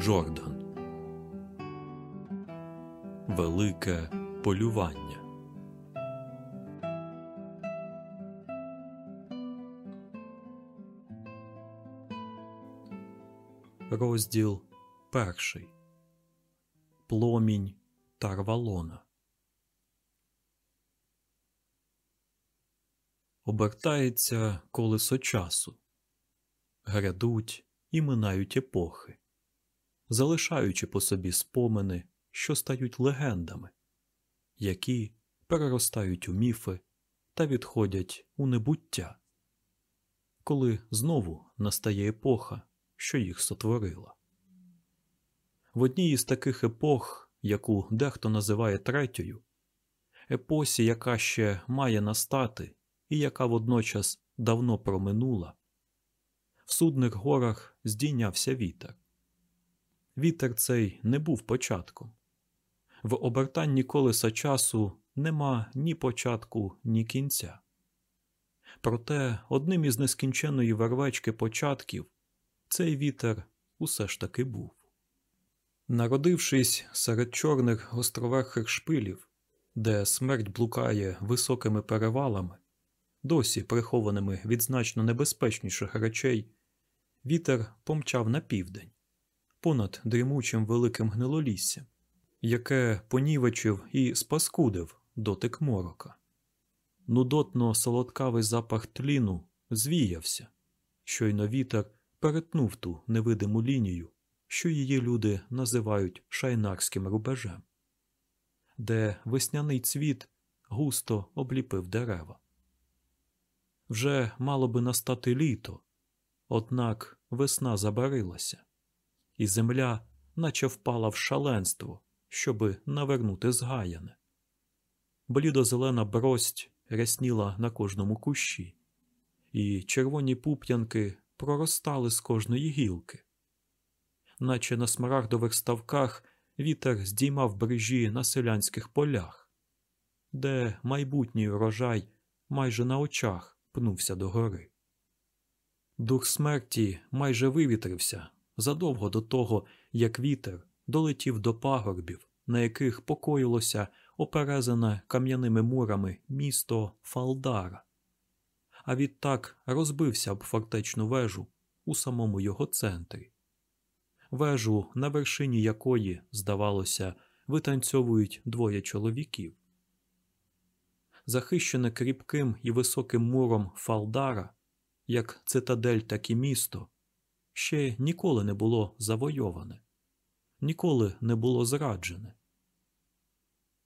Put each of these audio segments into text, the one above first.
Джордан Велике полювання. Розділ перший Пломінь Тарвалона. Обертається колесо часу. Грядуть і минають епохи, залишаючи по собі спомини, що стають легендами, які переростають у міфи та відходять у небуття, коли знову настає епоха, що їх сотворила. В одній із таких епох, яку дехто називає третьою, епосі, яка ще має настати і яка водночас давно проминула, в судних горах здійнявся вітер. Вітер цей не був початком. В обертанні колеса часу нема ні початку, ні кінця. Проте одним із нескінченої вервечки початків цей вітер усе ж таки був. Народившись серед чорних гостроверхих шпилів, де смерть блукає високими перевалами, досі прихованими від значно небезпечніших речей, вітер помчав на південь, понад дрімучим великим гнилоліссям, яке понівечив і спаскудив дотик морока. Нудотно солодкавий запах тліну звіявся, щойно вітер перетнув ту невидиму лінію, що її люди називають шайнарським рубежем, де весняний цвіт густо обліпив дерева. Вже мало би настати літо, однак весна забарилася, і земля наче впала в шаленство, щоби навернути згаяне. Блідозелена брость рясніла на кожному кущі, і червоні пуп'янки проростали з кожної гілки, наче на смарагдових ставках вітер здіймав брижі на селянських полях, де майбутній урожай майже на очах пнувся догори. Дух смерті майже вивітрився задовго до того, як вітер долетів до пагорбів, на яких покоїлося оперезане кам'яними мурами місто Фалдара, а відтак розбився об фортечну вежу у самому його центрі, вежу, на вершині якої, здавалося, витанцьовують двоє чоловіків. Захищене кріпким і високим муром Фалдара, як цитадель, так і місто, ще ніколи не було завойоване, ніколи не було зраджене.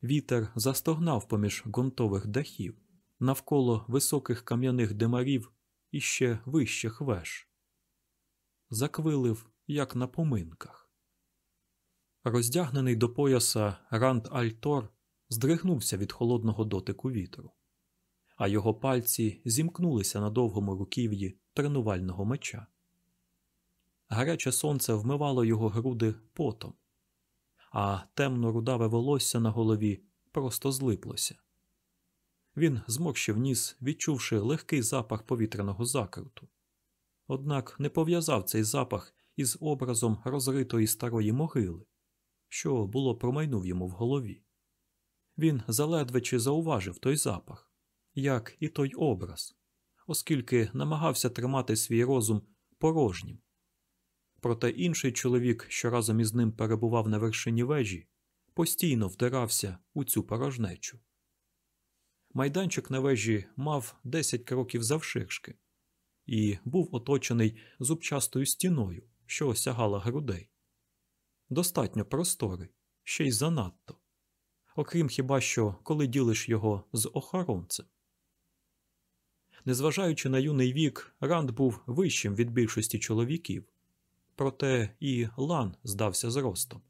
Вітер застогнав поміж ґрунтових дахів навколо високих кам'яних димарів і ще вищих веж. Заквилив, як на поминках. Роздягнений до пояса Ранд Альтор здригнувся від холодного дотику вітру, а його пальці зімкнулися на довгому руків'ї тренувального меча. Гаряче сонце вмивало його груди потом, а темно рудаве волосся на голові просто злиплося. Він зморщив ніс, відчувши легкий запах повітряного закруту. Однак не пов'язав цей запах із образом розритої старої могили, що було промайнув йому в голові. Він заледве чи зауважив той запах, як і той образ, оскільки намагався тримати свій розум порожнім. Проте інший чоловік, що разом із ним перебував на вершині вежі, постійно вдирався у цю порожнечу. Майданчик на вежі мав 10 кроків завширшки і був оточений зубчастою стіною, що осягала грудей. Достатньо просторий, ще й занадто, окрім хіба що, коли ділиш його з охоронцем. Незважаючи на юний вік, Ранд був вищим від більшості чоловіків, проте і лан здався зростом,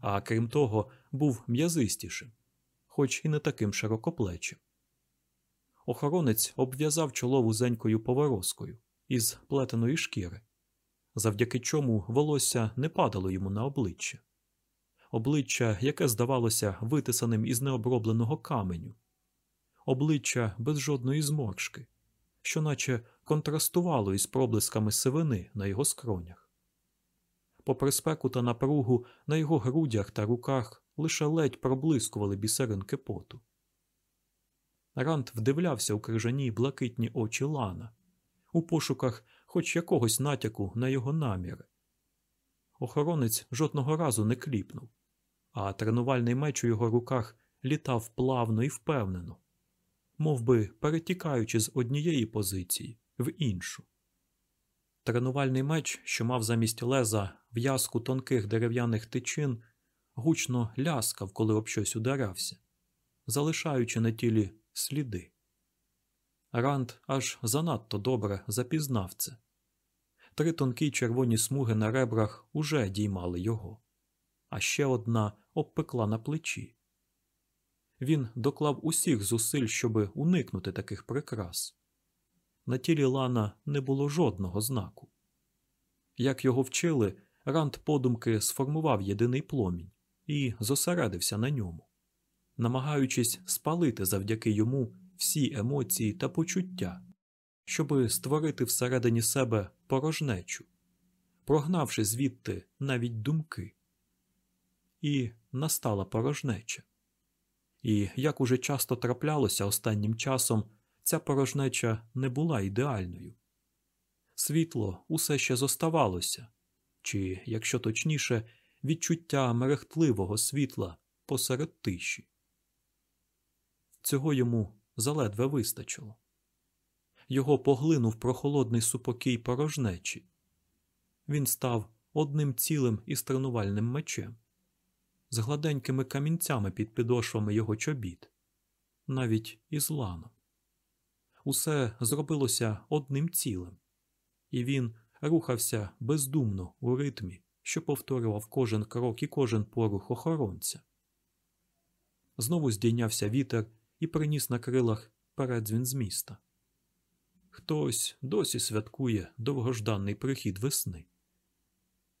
а крім того, був м'язистішим, хоч і не таким широкоплечим. Охоронець обв'язав чоло вузенькою поворозкою із плетеної шкіри, завдяки чому волосся не падало йому на обличчя. Обличчя, яке здавалося витисаним із необробленого каменю, обличчя без жодної зморшки, що наче контрастувало із проблисками сивини на його скронях. Попри спеку та напругу, на його грудях та руках лише ледь проблискували бісеринки поту. Ранд вдивлявся у крижані блакитні очі Лана, у пошуках хоч якогось натяку на його наміри. Охоронець жодного разу не кліпнув, а тренувальний меч у його руках літав плавно і впевнено, мов би перетікаючи з однієї позиції в іншу. Тренувальний меч, що мав замість леза в'язку тонких дерев'яних тичин, гучно ляскав, коли об щось ударався, залишаючи на тілі сліди. Ранд аж занадто добре запізнав це. Три тонкі червоні смуги на ребрах уже діймали його, а ще одна обпекла на плечі. Він доклав усіх зусиль, щоби уникнути таких прикрас. На тілі Лана не було жодного знаку. Як його вчили, Ранд подумки сформував єдиний пломінь і зосередився на ньому, намагаючись спалити завдяки йому всі емоції та почуття, щоби створити всередині себе порожнечу, прогнавши звідти навіть думки. І настала порожнеча. І, як уже часто траплялося останнім часом, ця порожнеча не була ідеальною. Світло усе ще зоставалося, чи, якщо точніше, відчуття мерехтливого світла посеред тиші. Цього йому заледве вистачило. Його поглинув прохолодний супокій порожнечі. Він став одним цілим із тренувальним мечем, з гладенькими камінцями під підошвами його чобіт, навіть із ланом. Усе зробилося одним цілим, і він рухався бездумно у ритмі, що повторював кожен крок і кожен порух охоронця. Знову здійнявся вітер і приніс на крилах передзвін з міста. Хтось досі святкує довгожданий прихід весни.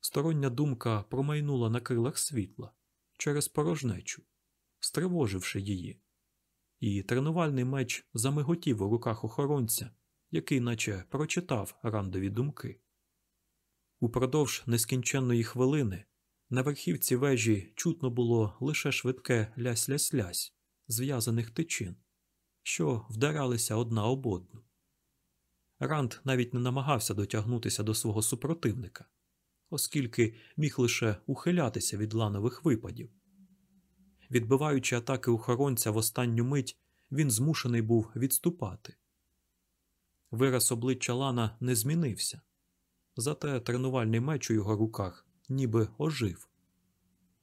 Стороння думка промайнула на крилах світла через порожнечу, стривоживши її, і тренувальний меч замиготів у руках охоронця, який наче прочитав рандові думки. Упродовж нескінченної хвилини на верхівці вежі чутно було лише швидке лясь-лясь-лясь зв'язаних тичин, що вдаралися одна об одну. Ранд навіть не намагався дотягнутися до свого супротивника, оскільки міг лише ухилятися від ланових випадів. Відбиваючи атаки охоронця в останню мить, він змушений був відступати. Вираз обличчя Лана не змінився, зате тренувальний меч у його руках ніби ожив.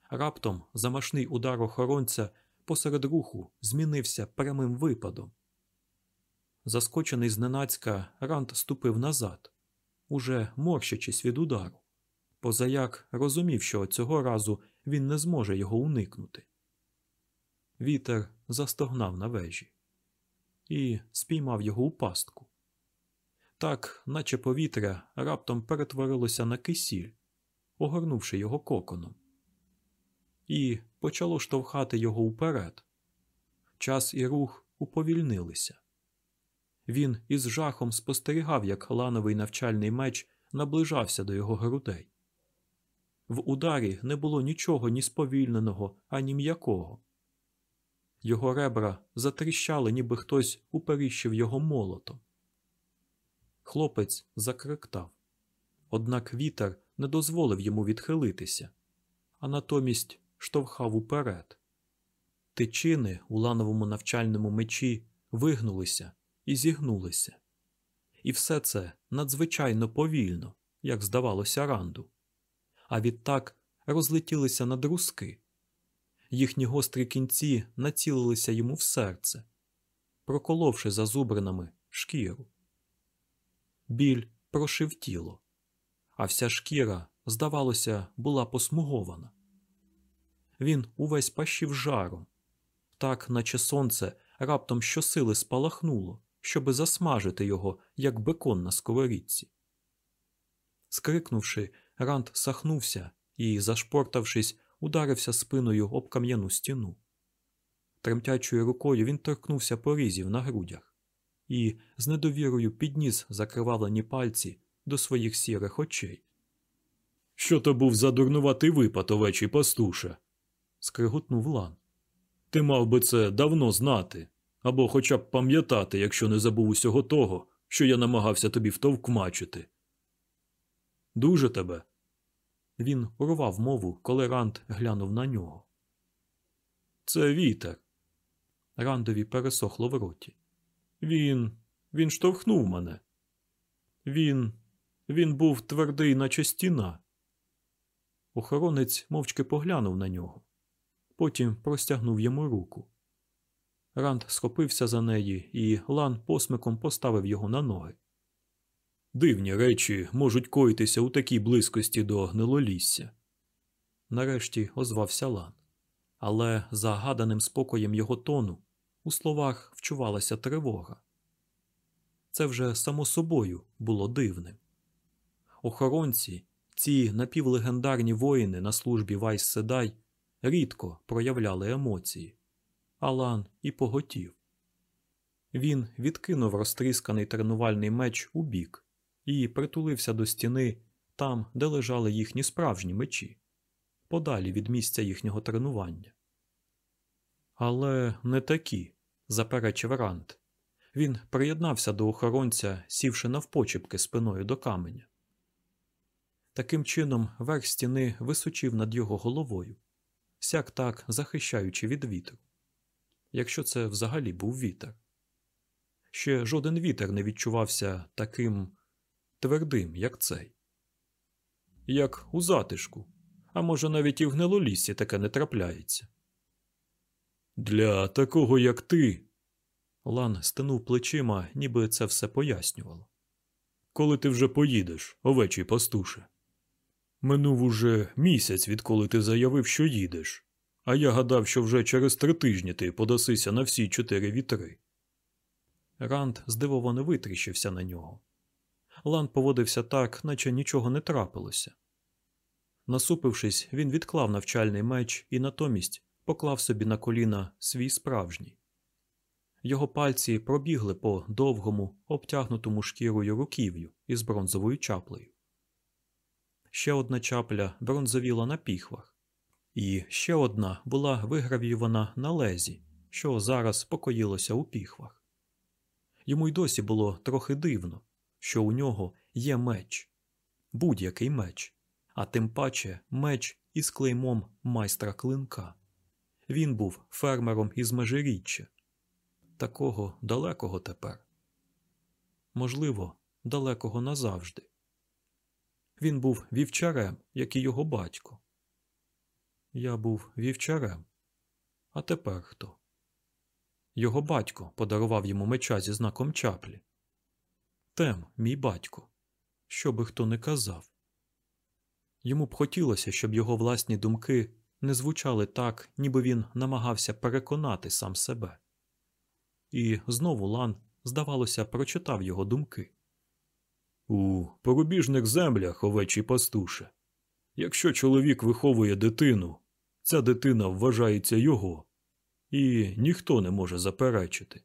Раптом замашний удар охоронця посеред руху змінився прямим випадом. Заскочений зненацька, Ранд ступив назад, уже морщачись від удару, позаяк розумів, що цього разу він не зможе його уникнути. Вітер застогнав на вежі і спіймав його у пастку. Так, наче повітря раптом перетворилося на кисіль, огорнувши його коконом, і почало штовхати його уперед. Час і рух уповільнилися. Він із жахом спостерігав, як лановий навчальний меч наближався до його грудей. В ударі не було нічого ні сповільненого, ані м'якого. Його ребра затріщали, ніби хтось уперіщив його молотом. Хлопець закриктав. Однак вітер не дозволив йому відхилитися, а натомість штовхав уперед. Тичини у лановому навчальному мечі вигнулися і зігнулися. І все це надзвичайно повільно, як здавалося, ранду, а відтак розлетілися на друзки. Їхні гострі кінці націлилися йому в серце, проколовши зазубринами шкіру. Біль прошив тіло, а вся шкіра, здавалося, була посмугована. Він увесь пащив жаром, так, наче сонце раптом щосили спалахнуло, щоби засмажити його, як бекон на сковорідці. Скрикнувши, Ранд сахнувся і, зашпортавшись, ударився спиною об кам'яну стіну. Тремтячою рукою він торкнувся порізів на грудях і з недовірою підніс закривавлені пальці до своїх сірих очей. Що то був за дурнуватий випад, овечий пастуше? скриготнув Лан. Ти мав би це давно знати, або хоча б пам'ятати, якщо не забув усього того, що я намагався тобі втовкмачити. Дуже тебе. Він урвав мову, коли Ранд глянув на нього. Це вітер. Рандові пересохло в роті. Він. він штовхнув мене. Він. він був твердий, наче стіна. Охоронець мовчки поглянув на нього. Потім простягнув йому руку. Ранд схопився за неї, і Лан посмиком поставив його на ноги. Дивні речі можуть коїтися у такій близькості до гнилолісся. Нарешті озвався Лан. Але за гаданим спокоєм його тону у словах вчувалася тривога. Це вже само собою було дивним. Охоронці, ці напівлегендарні воїни на службі Вайс Седай, рідко проявляли емоції. Алан і поготів. Він відкинув розтрісканий тренувальний меч у бік і притулився до стіни там, де лежали їхні справжні мечі, подалі від місця їхнього тренування. Але не такі, заперечив Рант. Він приєднався до охоронця, сівши навпочепки спиною до каменя. Таким чином, верх стіни височив над його головою, сяк так захищаючи від вітру. Якщо це взагалі був вітер. Ще жоден вітер не відчувався таким твердим, як цей. Як у затишку, а може, навіть і в гнилолісі таке не трапляється. Для такого, як ти. Лан стинув плечима, ніби це все пояснювало. Коли ти вже поїдеш, овечий пастуше? Минув уже місяць, відколи ти заявив, що їдеш, а я гадав, що вже через три тижні ти подасися на всі чотири вітри. Ранд здивовано витріщився на нього. Лан поводився так, наче нічого не трапилося. Насупившись, він відклав навчальний меч і натомість поклав собі на коліна свій справжній. Його пальці пробігли по довгому, обтягнутому шкірою руків'ю із бронзовою чаплею. Ще одна чапля бронзовіла на піхвах, і ще одна була вигравіювана на лезі, що зараз покоїлося у піхвах. Йому й досі було трохи дивно, що у нього є меч, будь-який меч, а тим паче меч із клеймом майстра клинка. Він був фермером із межиріччя, такого далекого тепер. Можливо, далекого назавжди. Він був вівчарем, як і його батько. Я був вівчарем. А тепер хто? Його батько подарував йому меча зі знаком чаплі. Тем, мій батько, що би хто не казав. Йому б хотілося, щоб його власні думки не звучали так, ніби він намагався переконати сам себе. І знову Лан, здавалося, прочитав його думки. У порубіжних землях овечі пастуше. Якщо чоловік виховує дитину, ця дитина вважається його, і ніхто не може заперечити.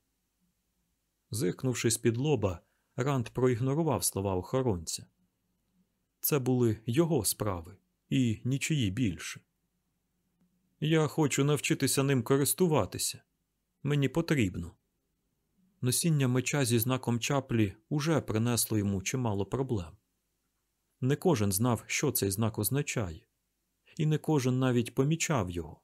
Зиркнувши з під лоба, Ранд проігнорував слова охоронця. Це були його справи і нічиї більше. Я хочу навчитися ним користуватися. Мені потрібно. Носіння меча зі знаком чаплі уже принесло йому чимало проблем. Не кожен знав, що цей знак означає, і не кожен навіть помічав його.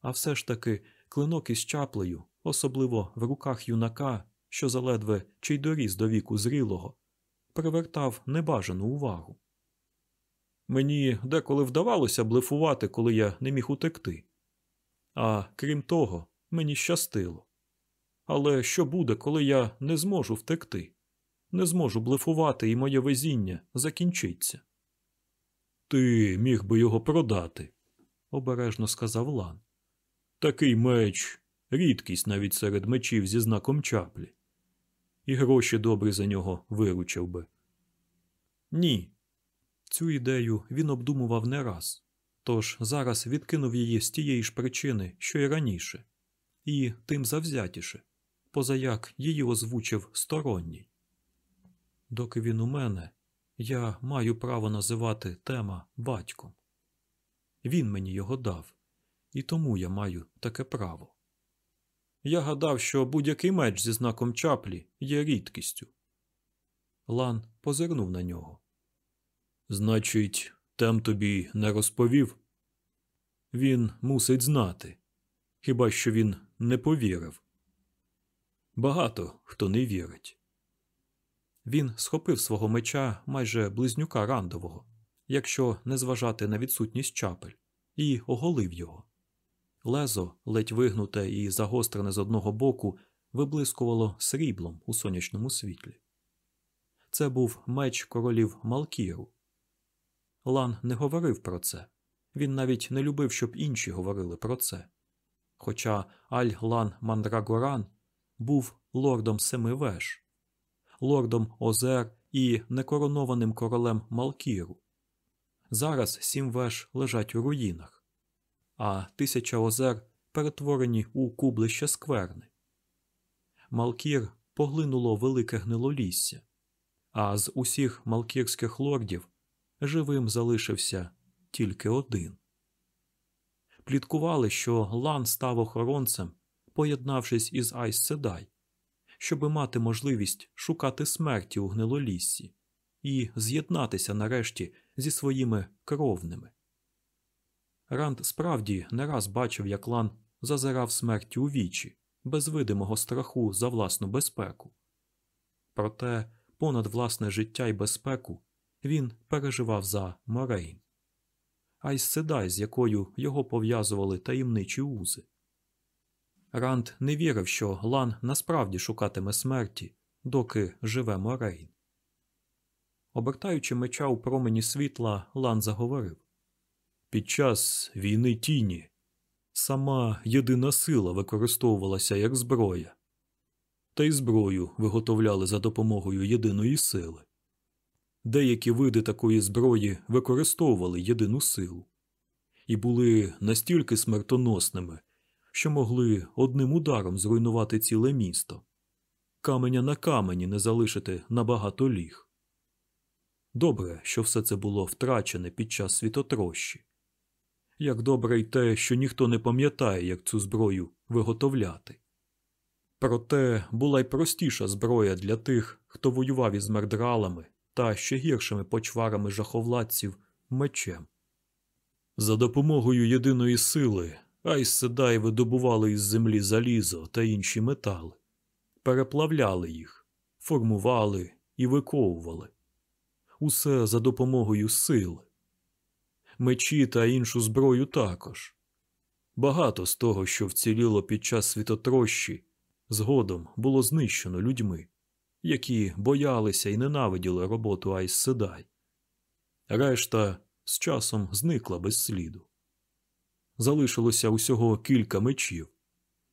А все ж таки клинок із чаплею, особливо в руках юнака, що заледве чи й доріс до віку зрілого, привертав небажану увагу. Мені деколи вдавалося блефувати, коли я не міг утекти. А крім того, мені щастило. Але що буде, коли я не зможу втекти? Не зможу блефувати, і моє везіння закінчиться. Ти міг би його продати, обережно сказав Лан. Такий меч рідкість навіть серед мечів зі знаком чаплі. І гроші добре за нього виручив би. Ні. Цю ідею він обдумував не раз, тож зараз відкинув її з тієї ж причини, що й раніше, і тим завзятіше позаяк її озвучив сторонній. Доки він у мене, Я маю право називати тема батьком. Він мені його дав, і тому я маю таке право. Я гадав, що будь-який меч зі знаком чаплі є рідкістю. Лан позирнув на нього. Значить, тем тобі не розповів? Він мусить знати. Хіба що він не повірив. Багато хто не вірить. Він схопив свого меча майже близнюка рандового, якщо не зважати на відсутність чапель, і оголив його. Лезо, ледь вигнуте і загострене з одного боку, виблискувало сріблом у сонячному світлі. Це був меч королів Малкіру. Лан не говорив про це. Він навіть не любив, щоб інші говорили про це. Хоча Аль-Лан Мандрагоран був лордом Семи Веш, лордом Озер і некоронованим королем Малкіру. Зараз сім веж лежать у руїнах, а тисяча озер перетворені у кублище скверни. Малкір поглинуло велике гнилолісся, а з усіх малкірських лордів живим залишився тільки один. Пліткували, що Лан став охоронцем, поєднавшись із Айс Седай, щоби мати можливість шукати смерті у гнилоліссі і з'єднатися нарешті зі своїми кровними. Ранд справді не раз бачив, як Лан зазирав смерті у вічі, без видимого страху за власну безпеку. Проте понад власне життя і безпеку він переживав за Морейн. Седай, з якою його пов'язували таємничі узи. Ранд не вірив, що Лан насправді шукатиме смерті, доки живе Морейн. Обертаючи меча у промені світла, Лан заговорив Під час війни тіні сама єдина сила використовувалася як зброя, та й зброю виготовляли за допомогою єдиної сили. Деякі види такої зброї використовували єдину силу і були настільки смертоносними, що могли одним ударом зруйнувати ціле місто, каменя на камені не залишити на багато ліг. Добре, що все це було втрачене під час світотрощі. Як добре й те, що ніхто не пам'ятає, як цю зброю виготовляти. Проте була й простіша зброя для тих, хто воював із мердралами та ще гіршими почварами жаховладців мечем. За допомогою єдиної сили Айс Седай видобували із землі залізо та інші метали, переплавляли їх, формували і виковували усе за допомогою сили, мечі та іншу зброю також. Багато з того, що вціліло під час світотрощі, згодом було знищено людьми, які боялися і ненавиділи роботу Айс Седай. Решта з часом зникла без сліду. Залишилося усього кілька мечів,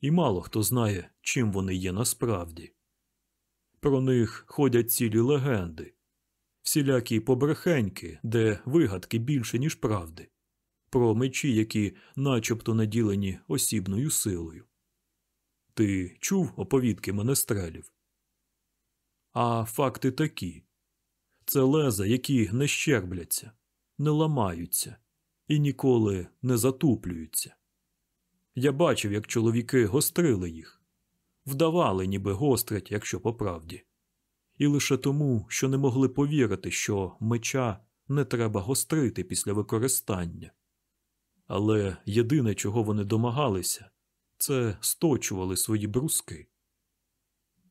і мало хто знає, чим вони є насправді. Про них ходять цілі легенди, всілякі побрехеньки, де вигадки більше, ніж правди, про мечі, які начебто наділені осібною силою. Ти чув оповідки менестрелів? А факти такі це леза, які не щербляться, не ламаються і ніколи не затуплюються. Я бачив, як чоловіки гострили їх, вдавали, ніби гострять, якщо по правді і лише тому, що не могли повірити, що меча не треба гострити після використання. Але єдине, чого вони домагалися, це сточували свої бруски.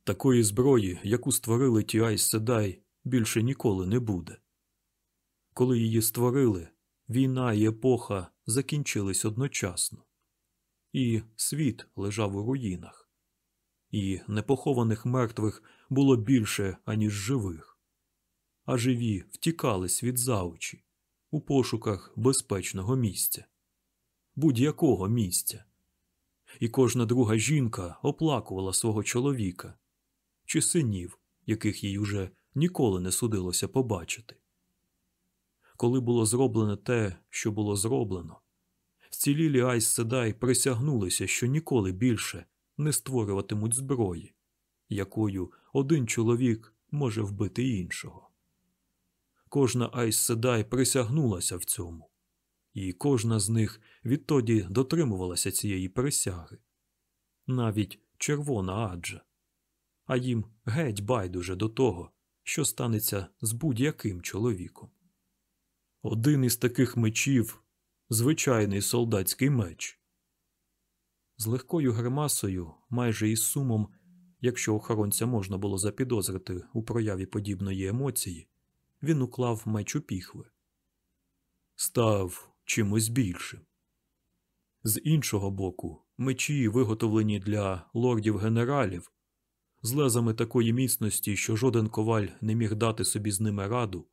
Такої зброї, яку створили ті Айс Седай, більше ніколи не буде. Коли її створили, війна і епоха закінчились одночасно, і світ лежав у руїнах, і непохованих мертвих було більше, аніж живих, а живі втікали світ за очі у пошуках безпечного місця, будь-якого місця. І кожна друга жінка оплакувала свого чоловіка чи синів, яких їй уже ніколи не судилося побачити. Коли було зроблено те, що було зроблено, вцілілі Айс Седай присягнулися, що ніколи більше не створюватимуть зброї, якою один чоловік може вбити іншого. кожна Айс Седай присягнулася в цьому, і кожна з них відтоді дотримувалася цієї присяги. Навіть червона аджа. А їм геть байдуже до того, що станеться з будь-яким чоловіком. Один із таких мечів звичайний солдатський меч. З легкою гримасою, майже із сумом, якщо охоронця можна було запідозрити у прояві подібної емоції, він уклав меч у піхви. Став чимось більшим. З іншого боку, мечі, виготовлені для лордів-генералів, з лезами такої міцності, що жоден коваль не міг дати собі з ними раду,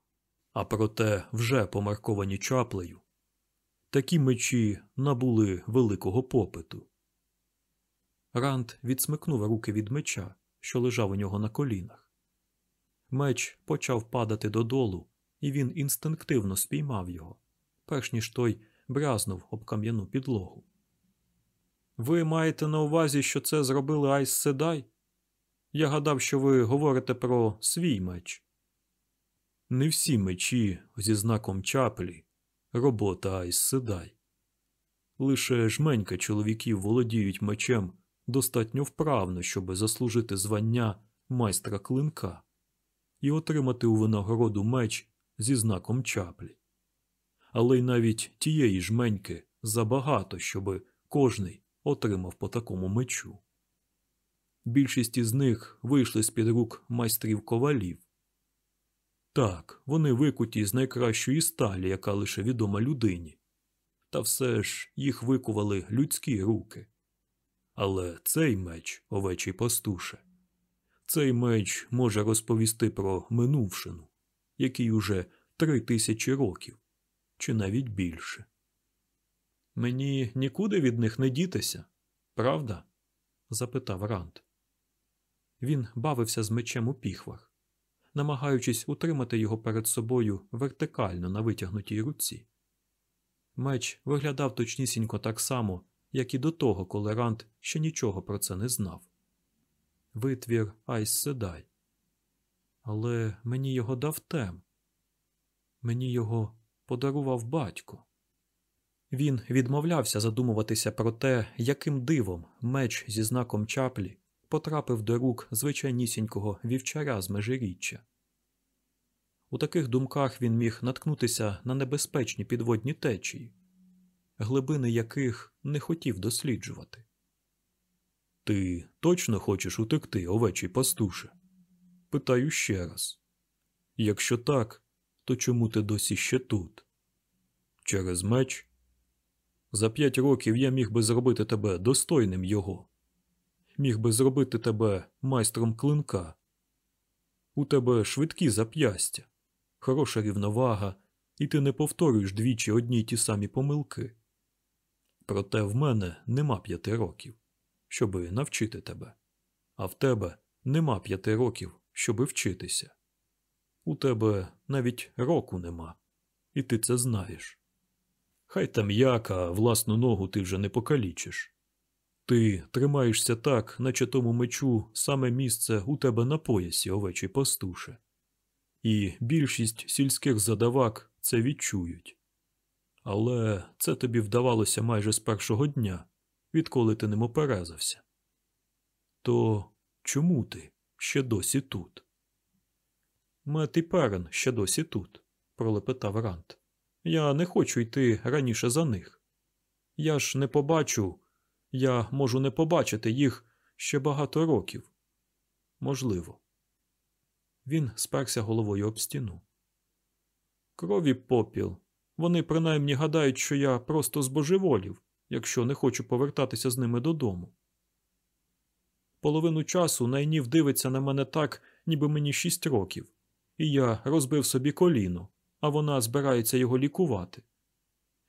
а проте вже помарковані чаплею, такі мечі набули великого попиту. Ранд відсмикнув руки від меча, що лежав у нього на колінах. Меч почав падати додолу, і він інстинктивно спіймав його, перш ніж той бразнув об кам'яну підлогу. Ви маєте на увазі, що це зробили Айс Седай? Я гадав, що ви говорите про свій меч. Не всі мечі зі знаком чаплі робота Айс Седай. Лише жменька чоловіків володіють мечем достатньо вправно, щоб заслужити звання майстра клинка і отримати у винагороду меч зі знаком чаплі. Але й навіть тієї жменьки забагато, щоби кожний отримав по такому мечу. Більшість із них вийшли з під рук майстрів ковалів. Так, вони викуті з найкращої сталі, яка лише відома людині, та все ж їх викували людські руки. Але цей меч, овечий пастуше, цей меч може розповісти про минувшину, який уже три тисячі років, чи навіть більше. Мені нікуди від них не дітися, правда? запитав Ранд. Він бавився з мечем у піхвах, намагаючись утримати його перед собою вертикально на витягнутій руці. Меч виглядав точнісінько так само, як і до того, коли Ранд ще нічого про це не знав. Витвір Айс Седай. Але мені його дав тем. Мені його подарував батько. Він відмовлявся задумуватися про те, яким дивом меч зі знаком чаплі потрапив до рук звичайнісінького вівчаря з межиріччя. У таких думках він міг наткнутися на небезпечні підводні течії, глибини яких не хотів досліджувати. Ти точно хочеш утекти, овечий пастуше? Питаю ще раз. Якщо так, то чому ти досі ще тут? Через меч? За п'ять років я міг би зробити тебе достойним його, міг би зробити тебе майстром клинка. У тебе швидкі зап'ястя, хороша рівновага, і ти не повторюєш двічі одні й ті самі помилки. Проте в мене нема п'яти років, щоби навчити тебе, а в тебе нема п'яти років, щоби вчитися. У тебе навіть року нема, і ти це знаєш. Хай там як, а власну ногу ти вже не покалічиш. Ти тримаєшся так, наче тому мечу саме місце у тебе на поясі, овечий пастуше. І більшість сільських задавак це відчують. Але це тобі вдавалося майже з першого дня, відколи ти ним оперезався. То чому ти ще досі тут? Мет і Перен ще досі тут, пролепетав Рант. Я не хочу йти раніше за них. Я ж не побачу, я можу не побачити їх ще багато років. Можливо. Він сперся головою об стіну. Крові попіл. Вони принаймні гадають, що я просто збожеволів, якщо не хочу повертатися з ними додому. Половину часу найнів дивиться на мене так, ніби мені шість років, і я розбив собі коліно, а вона збирається його лікувати.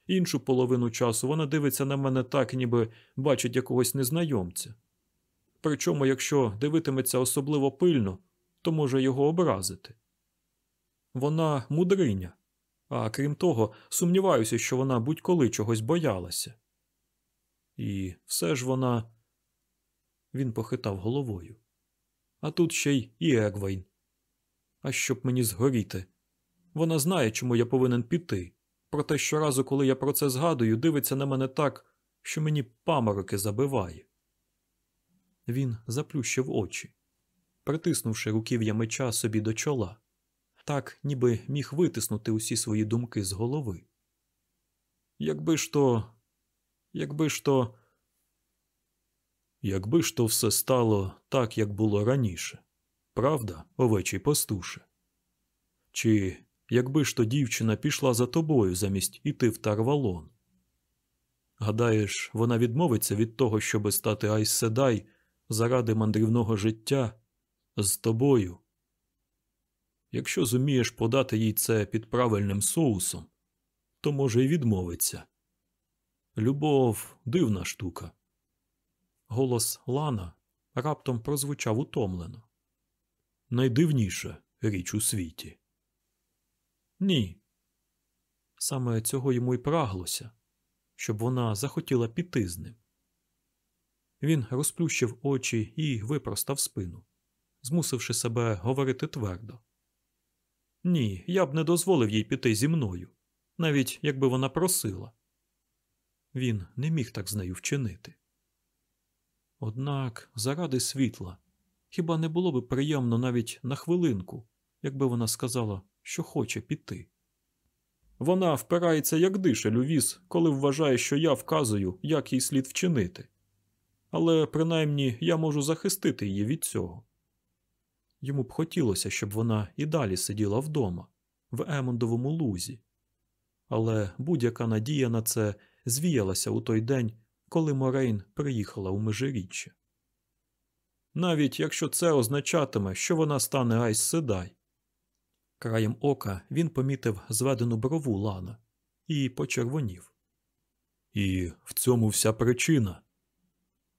Іншу половину часу вона дивиться на мене так, ніби бачить якогось незнайомця. Причому, якщо дивитиметься особливо пильно, то може його образити. Вона мудриня, а крім того, сумніваюся, що вона будь-коли чогось боялася. І все ж вона. Він похитав головою. А тут ще й Егвейн. А щоб мені згоріти. Вона знає, чому я повинен піти. Проте щоразу, коли я про це згадую, дивиться на мене так, що мені памороки забиває. Він заплющив очі, притиснувши руків'я меча собі до чола, так, ніби міг витиснути усі свої думки з голови. Якби ж то, якби ж то, якби ж то все стало так, як було раніше, правда, овечий пастуше? Чи якби ж то дівчина пішла за тобою замість іти в Тарвалон? Гадаєш, вона відмовиться від того, щоби стати Айс Седай заради мандрівного життя з тобою? Якщо зумієш подати їй це під правильним соусом, то може й відмовиться. Любов дивна штука. Голос Лана раптом прозвучав утомлено. Найдивніша річ у світі. Ні. Саме цього йому й праглося, щоб вона захотіла піти з ним. Він розплющив очі і випростав спину, змусивши себе говорити твердо. Ні, я б не дозволив їй піти зі мною, навіть якби вона просила. Він не міг так з нею вчинити. Однак, заради світла, хіба не було б приємно навіть на хвилинку, якби вона сказала, що хоче піти. Вона впирається, як дишель у віз, коли вважає, що я вказую, як їй слід вчинити. Але принаймні я можу захистити її від цього. Йому б хотілося, щоб вона і далі сиділа вдома, в Емондовому лузі. Але будь-яка надія на це звіялася у той день, коли Морейн приїхала у межиріччя. Навіть якщо це означатиме, що вона стане Айс Седай. Краєм ока він помітив зведену брову Лана і почервонів. І в цьому вся причина.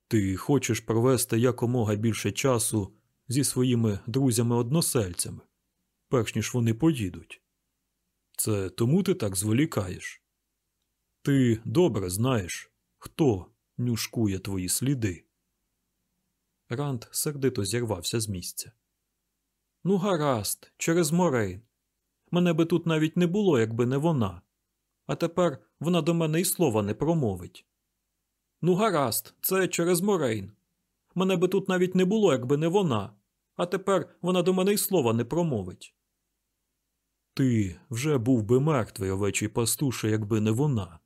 Ти хочеш провести якомога більше часу зі своїми друзями-односельцями, перш ніж вони поїдуть. Це тому ти так зволікаєш? Ти добре знаєш, хто нюшкує твої сліди. Ранд сердито зірвався з місця. Ну, гаразд, через Морейн. Мене би тут навіть не було, якби не вона. А тепер вона до мене й слова не промовить. Ну, гаразд, це через Морейн. Мене би тут навіть не було, якби не вона, а тепер вона до мене й слова не промовить. Ти вже був би мертвий овечий пастуше, якби не вона,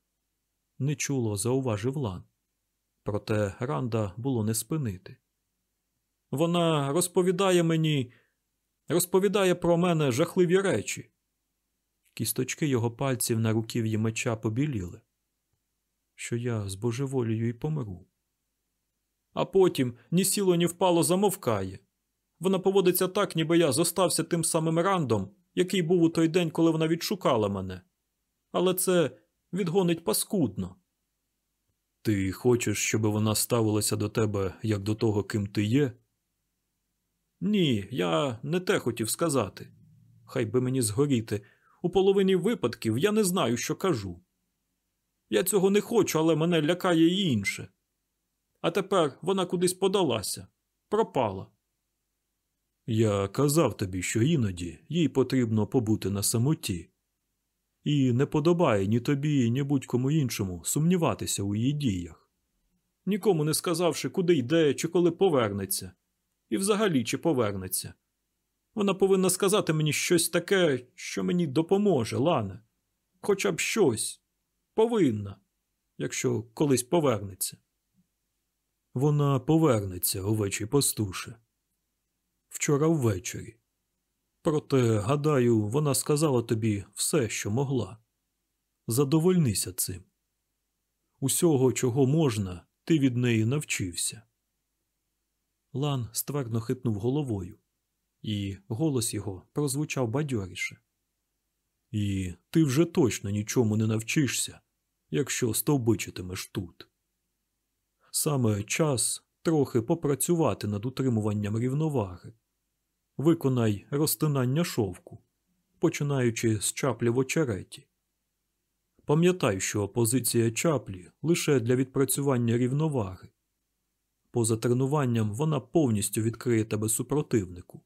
нечуло зауважив Лан. Проте Ранда було не спинити. Вона розповідає мені, розповідає про мене жахливі речі. Кісточки його пальців на руків'ї меча побіліли, що я з божеволію й помру. А потім ні сіло, ні впало замовкає. Вона поводиться так, ніби я зостався тим самим рандом, який був у той день, коли вона відшукала мене. Але це відгонить паскудно. Ти хочеш, щоб вона ставилася до тебе як до того, ким ти є? Ні, я не те хотів сказати. Хай би мені згоріти. У половині випадків я не знаю, що кажу. Я цього не хочу, але мене лякає і інше. А тепер вона кудись подалася, пропала. Я казав тобі, що іноді їй потрібно побути на самоті, і не подобає ні тобі, ні будь-кому іншому сумніватися у її діях, нікому не сказавши, куди йде чи коли повернеться, і взагалі чи повернеться. Вона повинна сказати мені щось таке, що мені допоможе, Лане, хоча б щось. Повинна, якщо колись повернеться. Вона повернеться, овечий пастуше вчора ввечері. Проте, гадаю, вона сказала тобі все, що могла. Задовольнися цим. Усього, чого можна, ти від неї навчився. Лан ствердно хитнув головою, і голос його прозвучав бадьоріше. І ти вже точно нічому не навчишся, якщо стовбичитимеш тут. Саме час трохи попрацювати над утримуванням рівноваги. Виконай розтинання шовку, починаючи з чаплі в очереті. Пам'ятай, що позиція чаплі лише для відпрацювання рівноваги. Поза тренуванням вона повністю відкриє тебе супротивнику.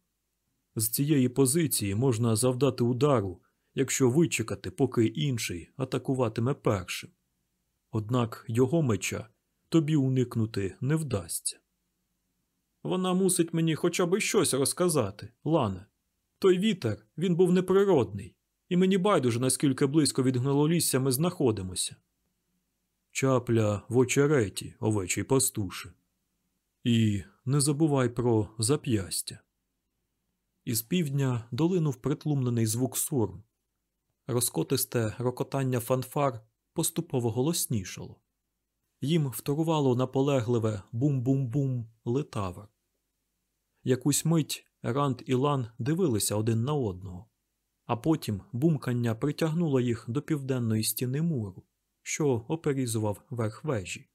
З цієї позиції можна завдати удару якщо вичекати, поки інший атакуватиме першим. Однак його меча тобі уникнути не вдасться. Вона мусить мені хоча б щось розказати, Лане. Той вітер він був неприродний, і мені байдуже, наскільки близько від гнилолісся ми знаходимося. Чапля в очереті, овечий пастуше. І не забувай про зап'ястя. Із півдня долинув притлумлений звук сурм. Розкотисте рокотання фанфар поступово голоснішало. Їм вторувало наполегливе бум-бум-бум литавр. Якусь мить Ранд і Лан дивилися один на одного, а потім бумкання притягнуло їх до південної стіни муру, що оперізував верх вежі.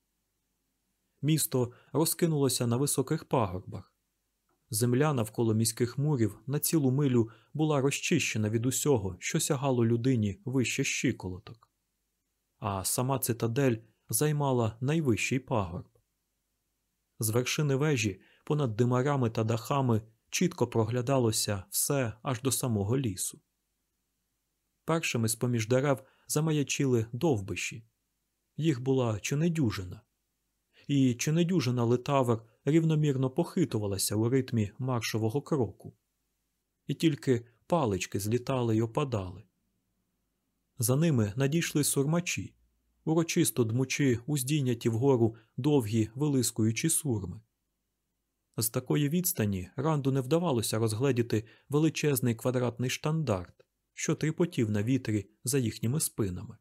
Місто розкинулося на високих пагорбах. Земля навколо міських мурів на цілу милю була розчищена від усього, що сягало людині вище щиколоток. А сама цитадель займала найвищий пагорб. З вершини вежі понад димарами та дахами чітко проглядалося все аж до самого лісу. Першими з поміж дерев замаячили довбиші. Їх була чи не дюжина. І чи не литавр рівномірно похитувалася у ритмі маршового кроку. І тільки палички злітали й опадали. За ними надійшли сурмачі, урочисто дмучи уздійняті вгору довгі вилискуючі сурми. З такої відстані ранду не вдавалося розгледіти величезний квадратний штандарт, що тріпотів на вітрі за їхніми спинами.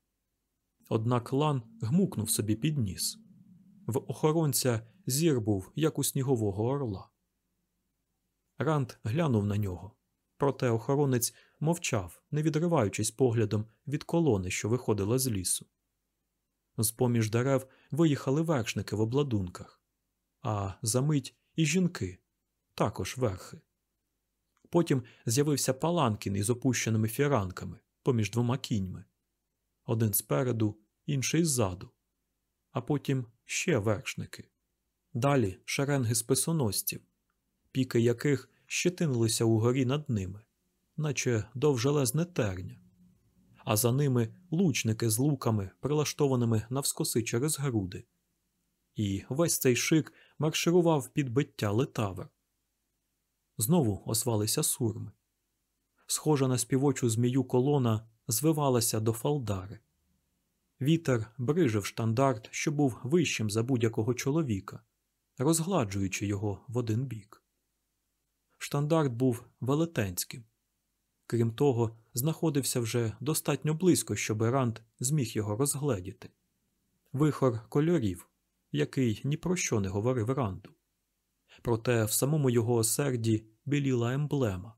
Однак лан гмукнув собі під ніс. В охоронця зір був, як у снігового орла. Ранд глянув на нього, проте охоронець мовчав, не відриваючись поглядом від колони, що виходила з лісу. З поміж дерев виїхали вершники в обладунках, а за мить і жінки, також верхи. Потім з'явився паланкін із опущеними фіранками поміж двома кіньми один спереду, інший ззаду, а потім ще вершники. Далі шеренги списоносців, піки яких щетинилися угорі над ними, наче довжелезне терня, а за ними лучники з луками, прилаштованими навскоси через груди. І весь цей шик марширував під биття летавер. Знову освалися сурми. Схожа на співочу змію колона звивалася до фалдари. Вітер брижив штандарт, що був вищим за будь-якого чоловіка, розгладжуючи його в один бік. Штандарт був велетенським. Крім того, знаходився вже достатньо близько, щоб Ранд зміг його розгледіти. Вихор кольорів, який ні про що не говорив Ранду. Проте в самому його осерді біліла емблема,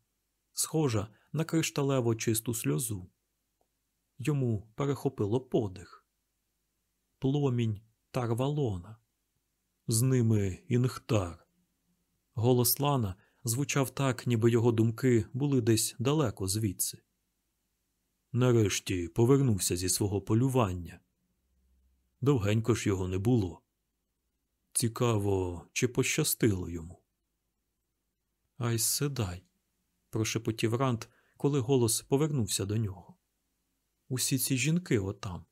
схожа на кришталево чисту сльозу. Йому перехопило подих. Пломінь Тарвалона. З ними інхтар. Голос Лана звучав так, ніби його думки були десь далеко звідси. Нарешті повернувся зі свого полювання. Довгенько ж його не було. Цікаво, чи пощастило йому. Ай седай, прошепотів Рант, коли голос повернувся до нього. Усі ці жінки отам.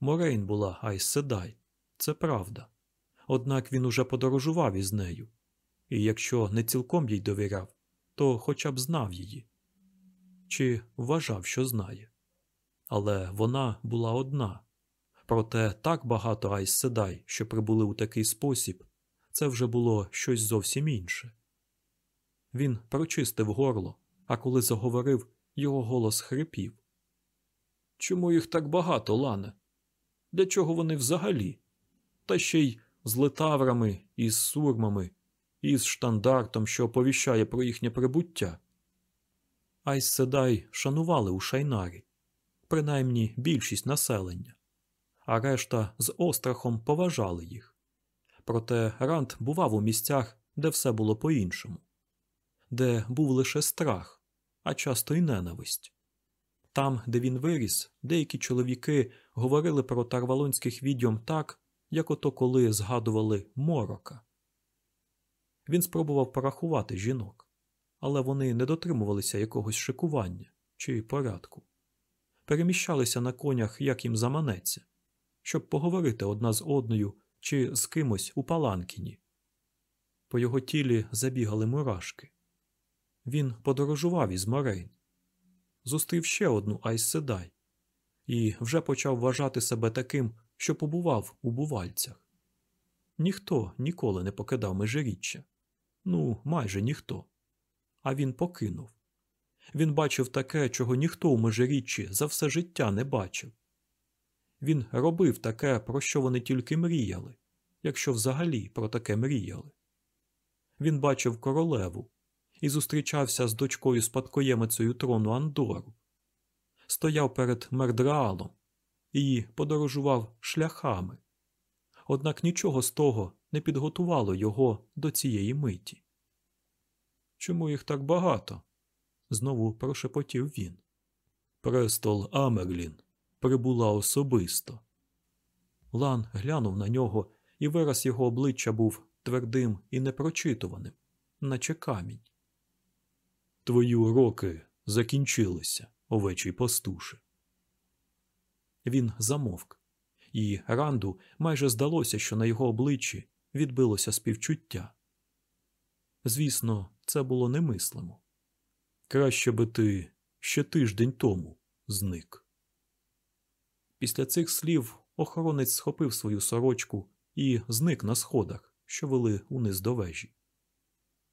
Морейн була Айс Седай, це правда. Однак він уже подорожував із нею, і якщо не цілком їй довіряв, то хоча б знав її чи вважав, що знає. Але вона була одна. Проте так багато Айс Седай, що прибули у такий спосіб, це вже було щось зовсім інше. Він прочистив горло, а коли заговорив, його голос хрипів. Чому їх так багато, Лане? Для чого вони взагалі? Та ще й з летаврами, і з сурмами, і з штандартом, що оповіщає про їхнє прибуття. Айс Седай шанували у шайнарі, принаймні більшість населення, а решта з острахом поважали їх. Проте Рант бував у місцях, де все було по-іншому, де був лише страх, а часто й ненависть. Там, де він виріс, деякі чоловіки говорили про тарвалонських відьом так, як ото коли згадували морока. Він спробував порахувати жінок, але вони не дотримувалися якогось шикування чи порядку. Переміщалися на конях, як їм заманеться, щоб поговорити одна з одною чи з кимось у паланкіні. По його тілі забігали мурашки. Він подорожував із Морейн, зустрів ще одну Айсседай і вже почав вважати себе таким, що побував у бувальцях. Ніхто ніколи не покидав межиріччя. Ну, майже ніхто. А він покинув. Він бачив таке, чого ніхто у межиріччі за все життя не бачив. Він робив таке, про що вони тільки мріяли, якщо взагалі про таке мріяли. Він бачив королеву і зустрічався з дочкою спадкоємицею трону Андору, стояв перед Мердраалом і подорожував шляхами. Однак нічого з того не підготувало його до цієї миті. Чому їх так багато? знову прошепотів він. Престол Амерлін прибула особисто. Лан глянув на нього, і вираз його обличчя був твердим і непрочитуваним, наче камінь. Твої уроки закінчилися, овечий пастуше. Він замовк, і Ранду майже здалося, що на його обличчі відбилося співчуття. Звісно, це було немислимо. Краще би ти ще тиждень тому зник. Після цих слів охоронець схопив свою сорочку і зник на сходах, що вели униз до вежі.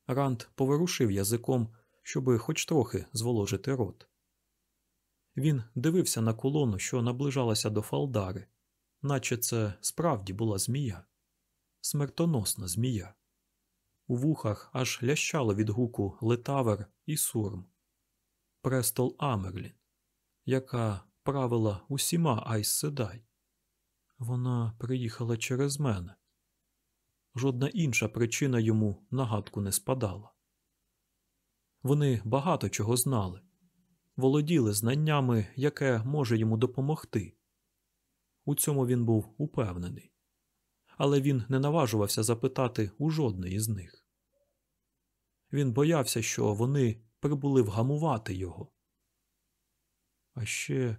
Ранд поворушив язиком, щоби хоч трохи зволожити рот. Він дивився на колону, що наближалася до Фалдари, наче це справді була змія, смертоносна змія. У вухах аж лящало від гуку летавер і сурм. Престол Амерлін, яка правила усіма Айс-Седай. Вона приїхала через мене. Жодна інша причина йому нагадку не спадала. Вони багато чого знали, володіли знаннями, яке може йому допомогти. У цьому він був упевнений, але він не наважувався запитати у жодної з них. Він боявся, що вони прибули вгамувати його. А ще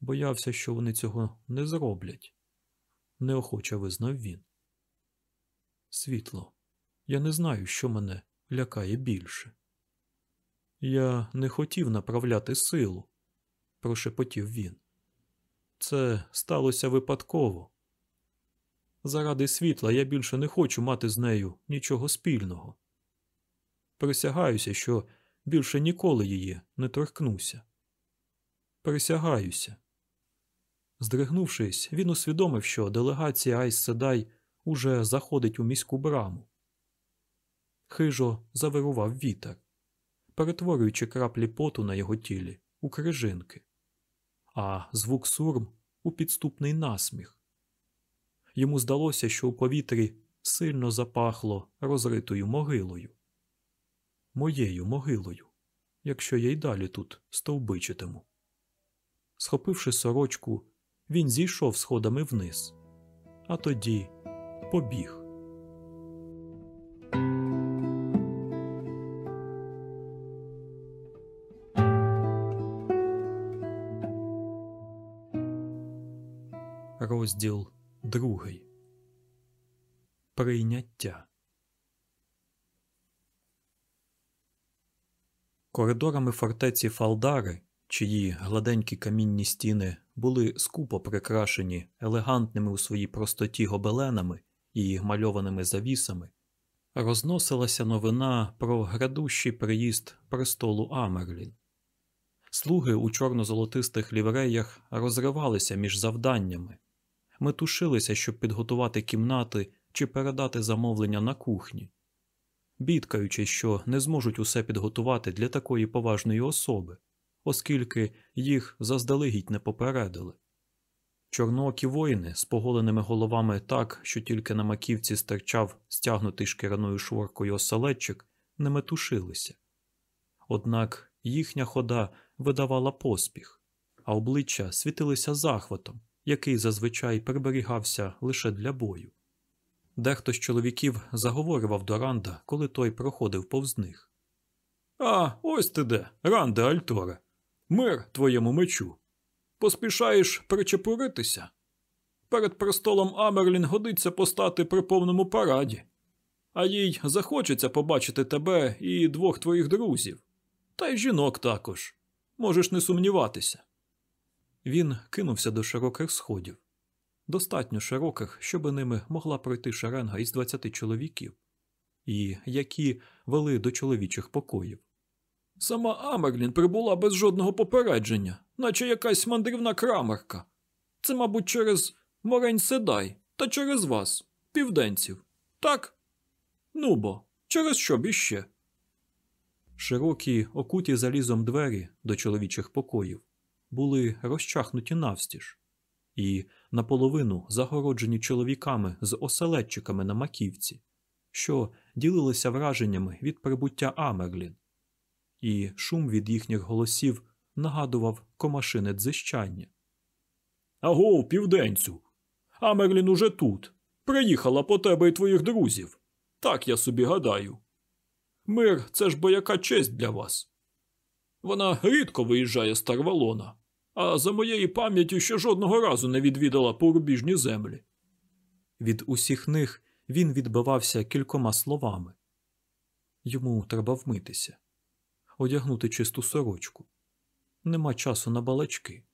боявся, що вони цього не зроблять, неохоче визнав він. Світло, я не знаю, що мене лякає більше. Я не хотів направляти силу, прошепотів він. Це сталося випадково. Заради світла я більше не хочу мати з нею нічого спільного. Присягаюся, що більше ніколи її не торкнуся. Присягаюся. Здригнувшись, він усвідомив, що делегація Айс Седай уже заходить у міську браму. Хижо завирував вітер, перетворюючи краплі поту на його тілі у крижинки, а звук сурм у підступний насміх. Йому здалося, що у повітрі сильно запахло розритою могилою. Моєю могилою, якщо я й далі тут стовбичитиму. Схопивши сорочку, він зійшов сходами вниз, а тоді побіг. Розділ другий Прийняття Коридорами фортеці Фалдари, чиї гладенькі камінні стіни були скупо прикрашені елегантними у своїй простоті гобеленами і мальованими завісами, розносилася новина про градущий приїзд престолу Амерлін. Слуги у чорно-золотистих лівреях розривалися між завданнями, метушилися, щоб підготувати кімнати чи передати замовлення на кухні, бідкаючи, що не зможуть усе підготувати для такої поважної особи, оскільки їх заздалегідь не попередили. Чорноокі воїни з поголеними головами так, що тільки на маківці стирчав стягнутий шкіряною шворкою оселедчик, не метушилися. Однак їхня хода видавала поспіх, а обличчя світилися захватом, який зазвичай приберігався лише для бою. Дехто з чоловіків заговорював до Ранда, коли той проходив повз них. А, ось ти де, Ранде Альторе. Мир твоєму мечу. Поспішаєш причепуритися? Перед престолом Амерлін годиться постати при повному параді, а їй захочеться побачити тебе і двох твоїх друзів, та й жінок також. Можеш не сумніватися. Він кинувся до широких сходів, достатньо широких, щоб ними могла пройти шеренга із двадцяти чоловіків, і які вели до чоловічих покоїв. Сама Амерлін прибула без жодного попередження, наче якась мандрівна крамарка. Це, мабуть, через Морень Седай та через вас, південців. Так? Ну бо, через що б іще? Широкі, окуті залізом двері до чоловічих покоїв були розчахнуті навстіж, і наполовину загороджені чоловіками з оселедчиками на маківці, що ділилися враженнями від прибуття Амерлін, і шум від їхніх голосів нагадував комашине дзищання. Агов, південцю! Амерлін уже тут. Приїхала по тебе і твоїх друзів. Так я собі гадаю. Мир це ж бо яка честь для вас. Вона рідко виїжджає з Тарвалона, а за моєю пам'яттю ще жодного разу не відвідала порубіжні землі. Від усіх них він відбивався кількома словами. Йому треба вмитися, одягнути чисту сорочку. Нема часу на балачки.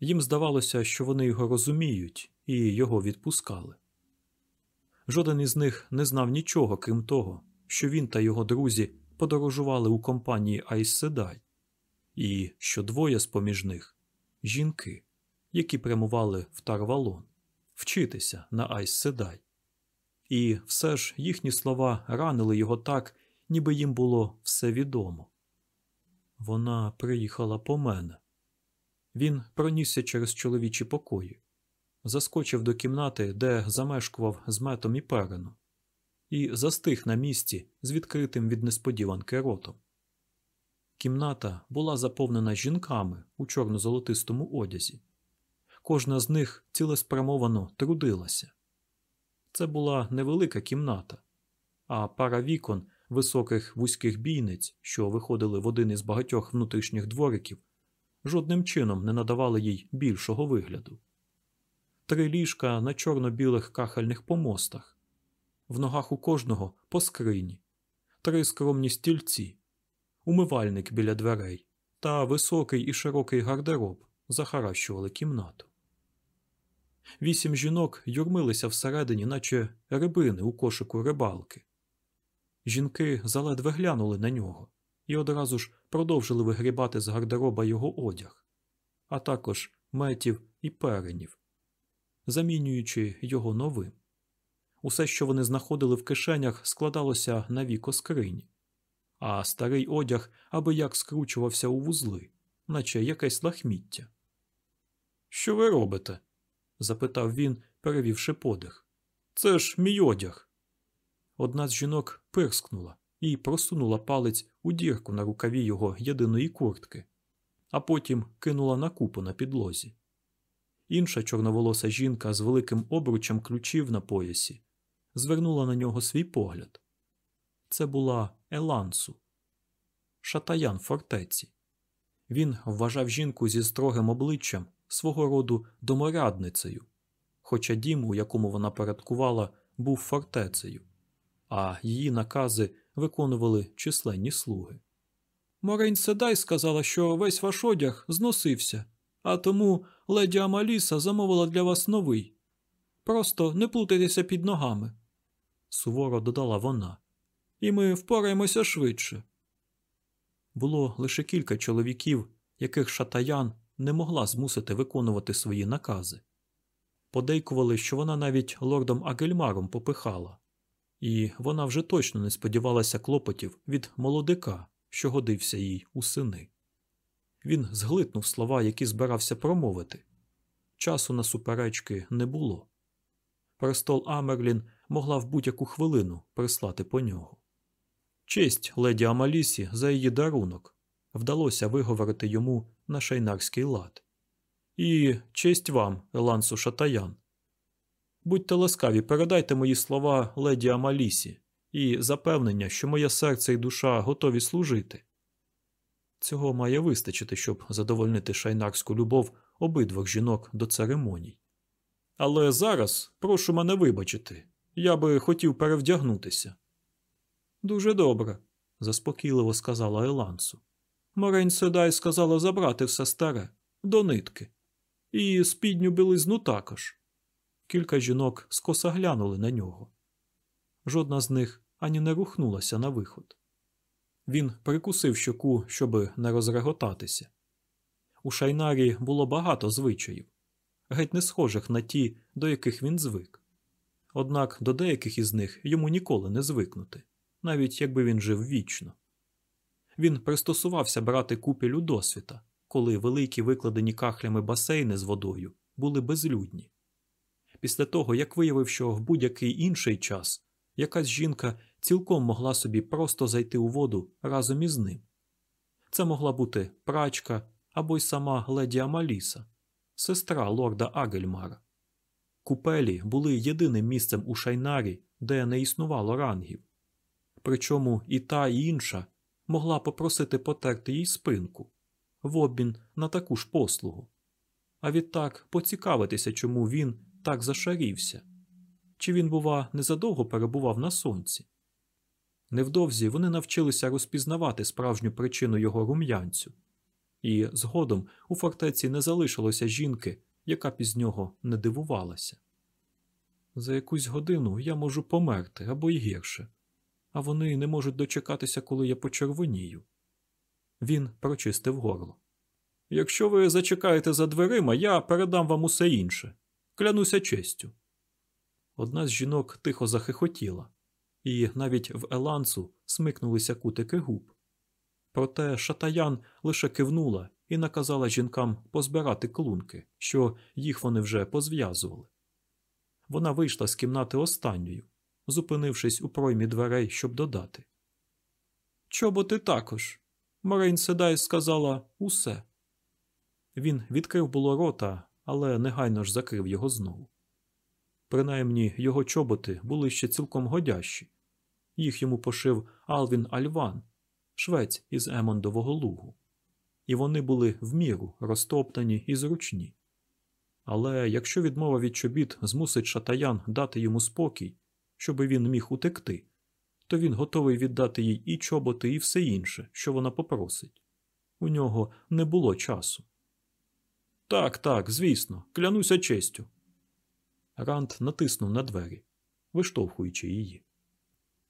Їм здавалося, що вони його розуміють і його відпускали. Жоден із них не знав нічого, крім того, що він та його друзі подорожували у компанії Айсседай, і що двоє з поміж них жінки, які прямували в Тарвалон, вчитися на Айсседай. І все ж їхні слова ранили його так, ніби їм було все відомо. Вона приїхала по мене. Він пронісся через чоловічі покої, заскочив до кімнати, де замешкував з метом і переном, і застиг на місці з відкритим від несподіванки ротом. Кімната була заповнена жінками у чорно-золотистому одязі. Кожна з них цілеспрямовано трудилася. Це була невелика кімната, а пара вікон високих вузьких бійниць, що виходили в один із багатьох внутрішніх двориків, жодним чином не надавали їй більшого вигляду. Три ліжка на чорно-білих кахальних помостах, в ногах у кожного по скрині, три скромні стільці, умивальник біля дверей та високий і широкий гардероб захаращували кімнату. Вісім жінок юрмилися всередині, наче рибини у кошику рибалки. Жінки заледве глянули на нього і одразу ж продовжили вигрібати з гардероба його одяг, а також метів і перенів, замінюючи його новим. Усе, що вони знаходили в кишенях, складалося на віко скрині, а старий одяг аби як скручувався у вузли, наче якесь лахміття. Що ви робите? запитав він, перевівши подих. Це ж мій одяг. Одна з жінок пирскнула і просунула палець у дірку на рукаві його єдиної куртки, а потім кинула на купу на підлозі. Інша чорноволоса жінка з великим обручем ключів на поясі звернула на нього свій погляд. Це була Елансу, шатаян фортеці. Він вважав жінку зі строгим обличчям свого роду доморядницею, хоча дім, у якому вона порядкувала, був фортецею, а її накази виконували численні слуги. Морейн Седай сказала, що весь ваш одяг зносився, а тому леді Амаліса замовила для вас новий. Просто не плутайтеся під ногами, суворо додала вона, і ми впораємося швидше. Було лише кілька чоловіків, яких шатаян не могла змусити виконувати свої накази. Подейкували, що вона навіть лордом Агельмаром попихала, і вона вже точно не сподівалася клопотів від молодика, що годився їй у сини. Він зглитнув слова, які збирався промовити. Часу на суперечки не було. Престол Амерлін могла в будь-яку хвилину прислати по нього. Честь леді Амалісі за її дарунок вдалося виговорити йому на шайнарський лад. І честь вам, Елансу Шатаян. Будьте ласкаві, передайте мої слова леді Амалісі і запевнення, що моє серце і душа готові служити. Цього має вистачити, щоб задовольнити шайнарську любов обидвох жінок до церемоній. Але зараз прошу мене вибачити. Я би хотів перевдягнутися. Дуже добре, заспокійливо сказала Елансу. Морень Седай сказала забрати все старе до нитки. І спідню білизну також. Кілька жінок скоса глянули на нього. Жодна з них ані не рухнулася на виход. Він прикусив щоку, щоби не розреготатися. У шайнарі було багато звичаїв, геть не схожих на ті, до яких він звик. Однак до деяких із них йому ніколи не звикнути, навіть якби він жив вічно. Він пристосувався брати купіль досвіта, коли великі викладені кахлями басейни з водою були безлюдні. Після того, як виявив, що в будь-який інший час якась жінка цілком могла собі просто зайти у воду разом із ним. Це могла бути прачка або й сама леді Амаліса, сестра лорда Агельмара. Купелі були єдиним місцем у шайнарі, де не існувало рангів. Причому і та, і інша могла попросити потерти їй спинку в обмін на таку ж послугу. А відтак поцікавитися, чому він так зашарівся, чи він, бува, незадовго перебував на сонці. Невдовзі вони навчилися розпізнавати справжню причину його рум'янцю, і згодом у фортеці не залишилося жінки, яка б із нього не дивувалася. За якусь годину я можу померти або й гірше, а вони не можуть дочекатися, коли я почервонію. Він прочистив горло. Якщо ви зачекаєте за дверима, я передам вам усе інше. Клянуся честю. Одна з жінок тихо захихотіла, і навіть в елансу смикнулися кутики губ. Проте шатаян лише кивнула і наказала жінкам позбирати клунки, що їх вони вже позв'язували. Вона вийшла з кімнати останньою, зупинившись у проймі дверей, щоб додати. Чоботи також. Морейн Седай сказала усе. Він відкрив було рота, але негайно ж закрив його знову. Принаймні його чоботи були ще цілком годящі. Їх йому пошив Алвін Альван, швець із Емондового лугу, і вони були в міру розтоптані і зручні. Але якщо відмова від чобіт змусить шатаян дати йому спокій, щоби він міг утекти, то він готовий віддати їй і чоботи, і все інше, що вона попросить. У нього не було часу. Так, так, звісно, клянуся честю. Ранд натиснув на двері, виштовхуючи її.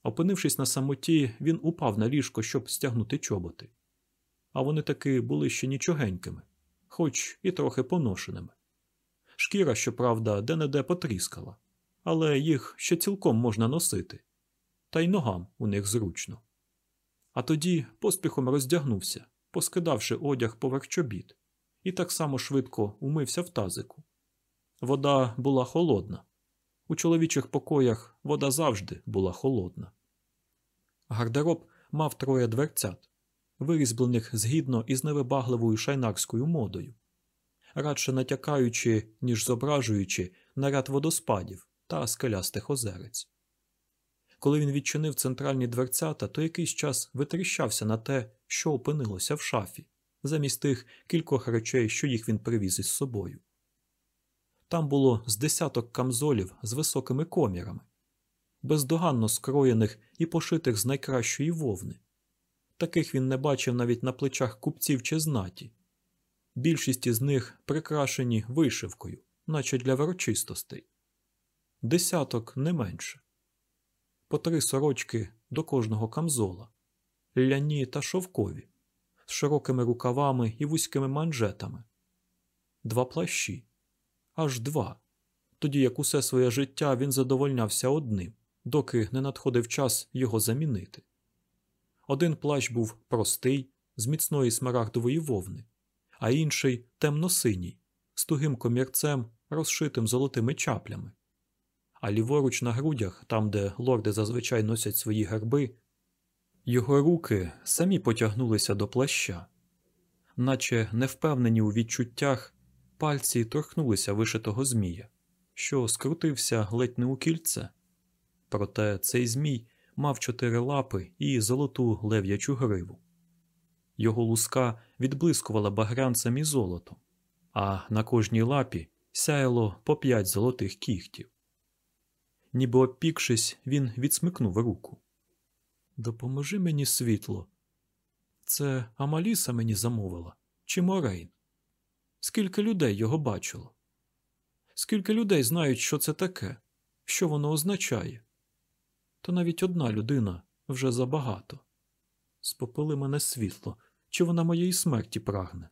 Опинившись на самоті, він упав на ліжко, щоб стягнути чоботи. А вони таки були ще нічогенькими, хоч і трохи поношеними. Шкіра, щоправда, де-не-де потріскала, але їх ще цілком можна носити, та й ногам у них зручно. А тоді поспіхом роздягнувся, поскидавши одяг поверх чобіт, і так само швидко умився в тазику. Вода була холодна. У чоловічих покоях вода завжди була холодна. Гардероб мав троє дверцят, вирізблених згідно із невибагливою шайнарською модою, радше натякаючи, ніж зображуючи наряд водоспадів та скелястих озерець. Коли він відчинив центральні дверцята, то якийсь час витріщався на те, що опинилося в шафі, замість тих кількох речей, що їх він привіз із собою. Там було з десяток камзолів з високими комірами, бездоганно скроєних і пошитих з найкращої вовни. Таких він не бачив навіть на плечах купців чи знаті. Більшість із них прикрашені вишивкою, наче для врочистостей. Десяток не менше. По три сорочки до кожного камзола, ляні та шовкові, з широкими рукавами і вузькими манжетами, два плащі аж два, тоді як усе своє життя він задовольнявся одним, доки не надходив час його замінити. Один плащ був простий, з міцної смарагдової вовни, а інший темно-синій, з тугим комірцем, розшитим золотими чаплями. А ліворуч на грудях, там, де лорди зазвичай носять свої герби, його руки самі потягнулися до плаща, наче невпевнені у відчуттях Пальці торкнулися вишитого змія, що скрутився ледь не у кільце. Проте цей змій мав чотири лапи і золоту лев'ячу гриву. Його луска відблискувала багрянцем і золотом, а на кожній лапі сяяло по п'ять золотих кігтів. Ніби обпікшись, він відсмикнув руку. Допоможи мені світло. Це Амаліса мені замовила, чи Морейн? Скільки людей його бачило? Скільки людей знають, що це таке, що воно означає? Та навіть одна людина вже забагато. Спопили мене світло, чи вона моєї смерті прагне.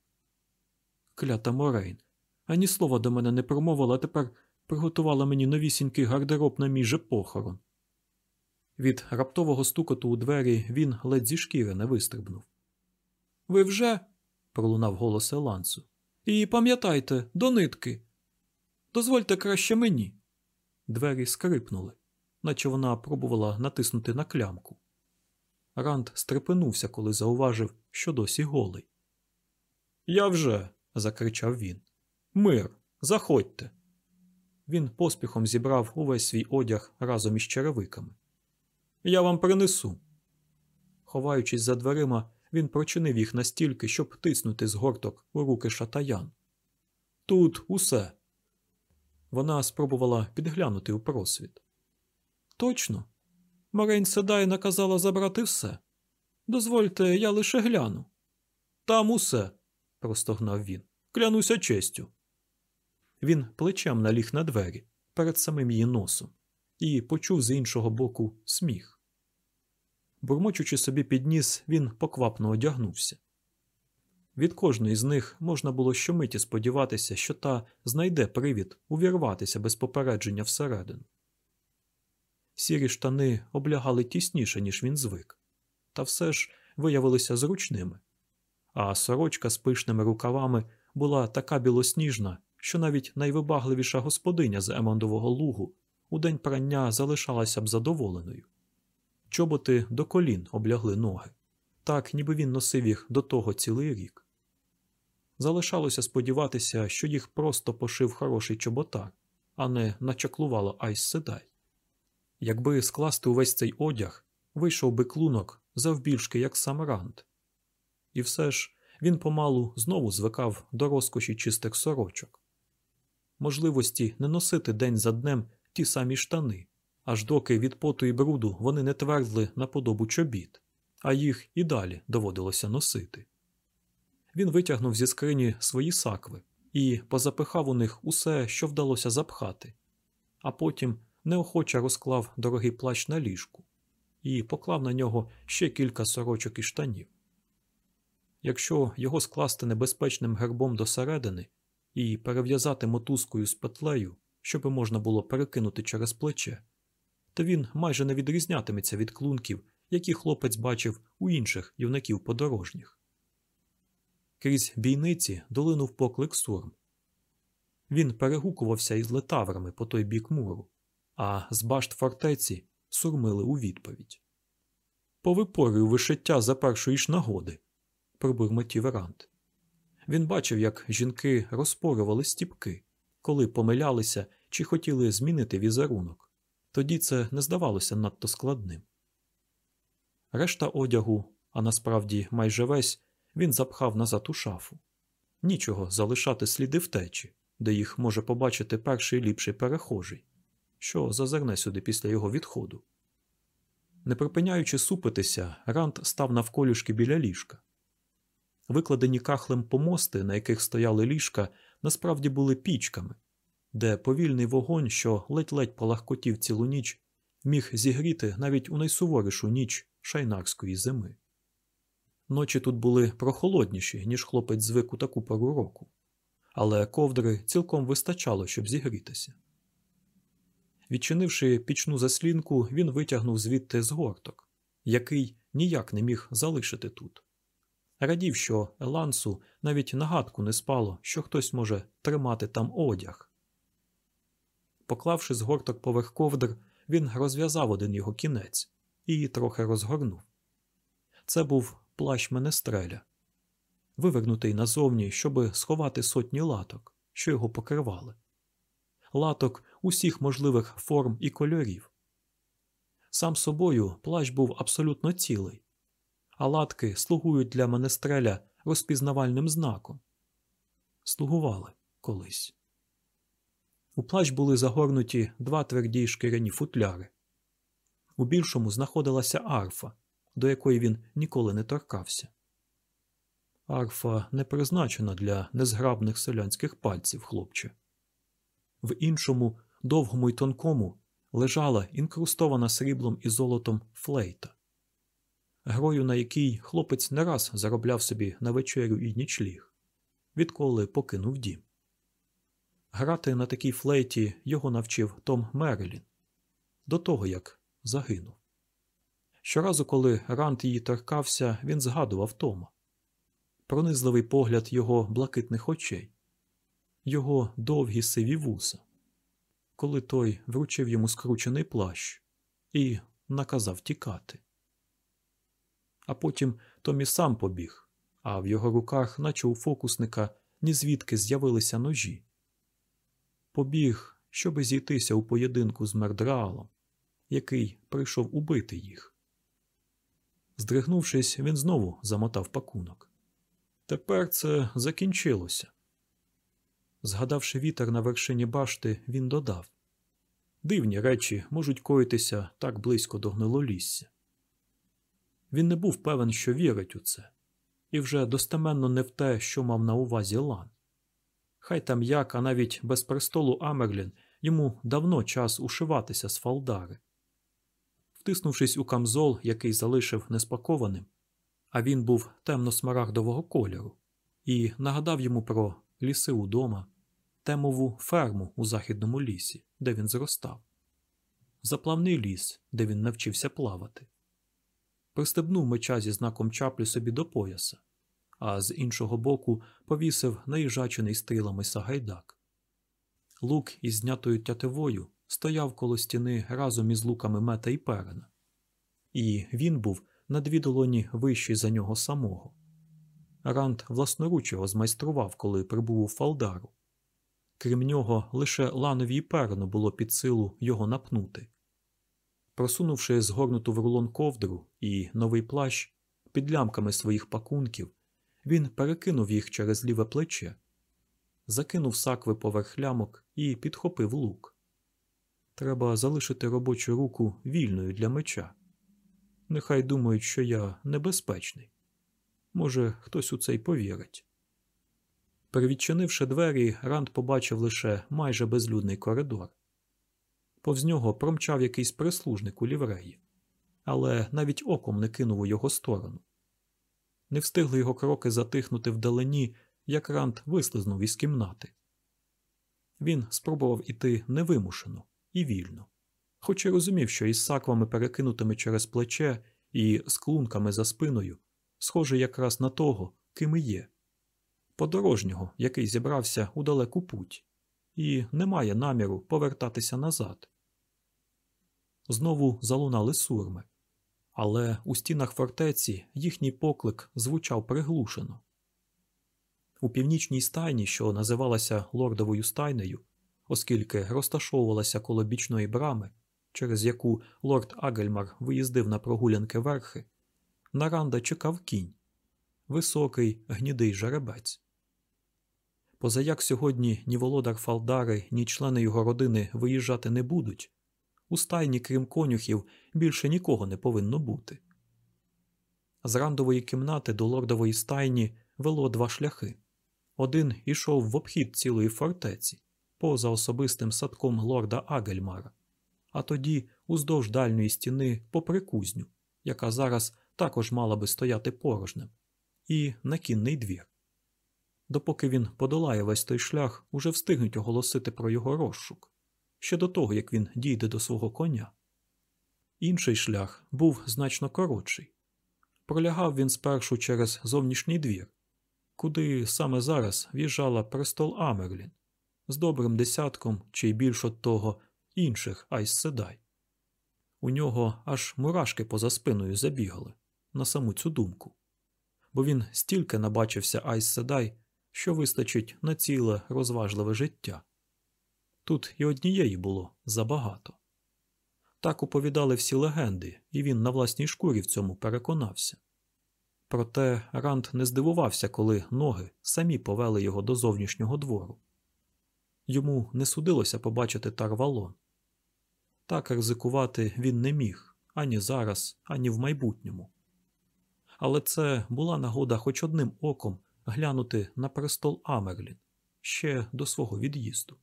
Клята Морейн, ані слова до мене не промовила, а тепер приготувала мені новісінький гардероб на мій же похорон. Від раптового стукоту у двері він ледь зі шкіри не вистрибнув. Ви вже? пролунав голос Елансу. І пам'ятайте, до нитки. Дозвольте краще мені. Двері скрипнули, наче вона пробувала натиснути на клямку. Ранд стрепенувся, коли зауважив, що досі голий. Я вже. закричав він. Мир, заходьте. Він поспіхом зібрав увесь свій одяг разом із черевиками. Я вам принесу. Ховаючись за дверима, він прочинив їх настільки, щоб тиснути з горток у руки шатаян. Тут усе. Вона спробувала підглянути у просвіт. Точно. Марейн Седай наказала забрати все. Дозвольте, я лише гляну. Там усе, простогнав він. Клянуся честю. Він плечем наліг на двері перед самим її носом і почув з іншого боку сміх. Бурмочучи собі під ніс, він поквапно одягнувся. Від кожної з них можна було щомиті сподіватися, що та знайде привід увірватися без попередження всередину. Сірі штани облягали тісніше, ніж він звик, та все ж виявилися зручними, а сорочка з пишними рукавами була така білосніжна, що навіть найвибагливіша господиня з Емондового лугу у день прання залишалася б задоволеною. Чоботи до колін облягли ноги, так ніби він носив їх до того цілий рік. Залишалося сподіватися, що їх просто пошив хороший чоботар, а не начаклувало Айс Седай. Якби скласти увесь цей одяг, вийшов би клунок завбільшки, як сам Ранд. І все ж він помалу знову звикав до розкоші чистих сорочок, можливості не носити день за днем ті самі штани, аж доки від поту і бруду вони не твердли на подобу чобіт, а їх і далі доводилося носити. Він витягнув зі скрині свої сакви і позапихав у них усе, що вдалося запхати, а потім неохоче розклав дорогий плащ на ліжку і поклав на нього ще кілька сорочок і штанів. Якщо його скласти небезпечним гербом досередини і перев'язати мотузкою з петлею, щоб можна було перекинути через плече, то він майже не відрізнятиметься від клунків, які хлопець бачив у інших юнаків подорожніх. Крізь бійниці долинув поклик сурм. Він перегукувався із летаврами по той бік муру, а з башт фортеці сурмили у відповідь. Повипорюю вишиття за першої ж нагоди, пробурмотів Рант. Він бачив, як жінки розпорювали стіпки, коли помилялися чи хотіли змінити візерунок. Тоді це не здавалося надто складним. Решта одягу, а насправді майже весь, він запхав назад у шафу. Нічого залишати сліди втечі, де їх може побачити перший ліпший перехожий, що зазирне сюди після його відходу. Не припиняючи супитися, Рант став навколюшки біля ліжка. Викладені кахлем помости, на яких стояли ліжка, насправді були пічками, де повільний вогонь, що ледь-ледь полагкотів цілу ніч, міг зігріти навіть у найсуворішу ніч шайнарської зими. Ночі тут були прохолодніші, ніж хлопець звик у таку пору року, але ковдри цілком вистачало, щоб зігрітися. Відчинивши пічну заслінку, він витягнув звідти згорток, який ніяк не міг залишити тут. Радів, що Елансу навіть нагадку не спало, що хтось може тримати там одяг. Поклавши згорток поверх ковдр, він розв'язав один його кінець і трохи розгорнув. Це був плащ менестреля, вивернутий назовні, щоби сховати сотні латок, що його покривали, латок усіх можливих форм і кольорів. Сам собою плащ був абсолютно цілий, а латки слугують для менестреля розпізнавальним знаком. Слугували колись. У плащ були загорнуті два тверді шкіряні футляри. У більшому знаходилася арфа, до якої він ніколи не торкався. Арфа не призначена для незграбних селянських пальців, хлопче. В іншому, довгому й тонкому, лежала інкрустована сріблом і золотом флейта, грою, на якій хлопець не раз заробляв собі на вечерю і нічліг, відколи покинув дім. Грати на такій флейті його навчив Том Мерлін до того, як загинув. Щоразу, коли Рант її торкався, він згадував Тома. Пронизливий погляд його блакитних очей, його довгі сиві вуса, коли той вручив йому скручений плащ і наказав тікати. А потім Томі сам побіг, а в його руках, наче у фокусника, ні звідки з'явилися ножі. Побіг, щоби зійтися у поєдинку з мердраалом, який прийшов убити їх. Здригнувшись, він знову замотав пакунок. Тепер це закінчилося. Згадавши вітер на вершині башти, він додав дивні речі можуть коїтися так близько до гнилолісся. Він не був певен, що вірить у це, і вже достеменно не в те, що мав на увазі Лан. Хай там як, а навіть без престолу Амерлін йому давно час ушиватися з фалдари. Втиснувшись у камзол, який залишив неспакованим, а він був темно-смарагдового кольору, і нагадав йому про ліси удома, темову ферму у західному лісі, де він зростав, заплавний ліс, де він навчився плавати. Пристебнув меча зі знаком чаплі собі до пояса, а з іншого боку повісив наїжачений стрілами сагайдак. Лук із знятою тятивою стояв коло стіни разом із луками мета і перена, і він був на дві долоні вищий за нього самого. Ранд власноруч його змайстрував, коли прибув у Фалдару. Крім нього, лише ланові і перену було під силу його напнути. Просунувши згорнуту в рулон ковдру і новий плащ під лямками своїх пакунків, він перекинув їх через ліве плече, закинув сакви поверх лямок і підхопив лук. Треба залишити робочу руку вільною для меча. Нехай думають, що я небезпечний. Може, хтось у це й повірить. Перевідчинивши двері, Ранд побачив лише майже безлюдний коридор. Повз нього промчав якийсь прислужник у лівреї, але навіть оком не кинув у його сторону. Не встигли його кроки затихнути вдалині, як Ранд вислизнув із кімнати. Він спробував іти невимушено і вільно, хоч і розумів, що із саквами, перекинутими через плече і з клунками за спиною, схоже якраз на того, ким і є подорожнього, який зібрався у далеку путь, і не має наміру повертатися назад. Знову залунали сурми, але у стінах фортеці їхній поклик звучав приглушено. У північній стайні, що називалася лордовою стайнею, оскільки розташовувалася коло бічної брами, через яку лорд Агельмар виїздив на прогулянки верхи, на Ранда чекав кінь, високий гнідий жеребець. Позаяк сьогодні ні володар Фалдари, ні члени його родини виїжджати не будуть, у стайні, крім конюхів, більше нікого не повинно бути. З рандової кімнати до лордової стайні вело два шляхи. Один ішов в обхід цілої фортеці, поза особистим садком лорда Агельмара, а тоді уздовж дальньої стіни попри кузню, яка зараз також мала би стояти порожнем, і на кінний двір. Допоки він подолає весь той шлях, уже встигнуть оголосити про його розшук ще до того, як він дійде до свого коня. Інший шлях був значно коротший. Пролягав він спершу через зовнішній двір, куди саме зараз в'їжджала престол Амерлін з добрим десятком чи й більш от того інших Айс-Седай. У нього аж мурашки поза спиною забігали на саму цю думку, бо він стільки набачився Айс-Седай, що вистачить на ціле розважливе життя. Тут і однієї було забагато. Так оповідали всі легенди, і він на власній шкурі в цьому переконався. Проте Ранд не здивувався, коли ноги самі повели його до зовнішнього двору. Йому не судилося побачити тарвалон. Так ризикувати він не міг ані зараз, ані в майбутньому. Але це була нагода хоч одним оком глянути на престол Амерлін ще до свого від'їзду.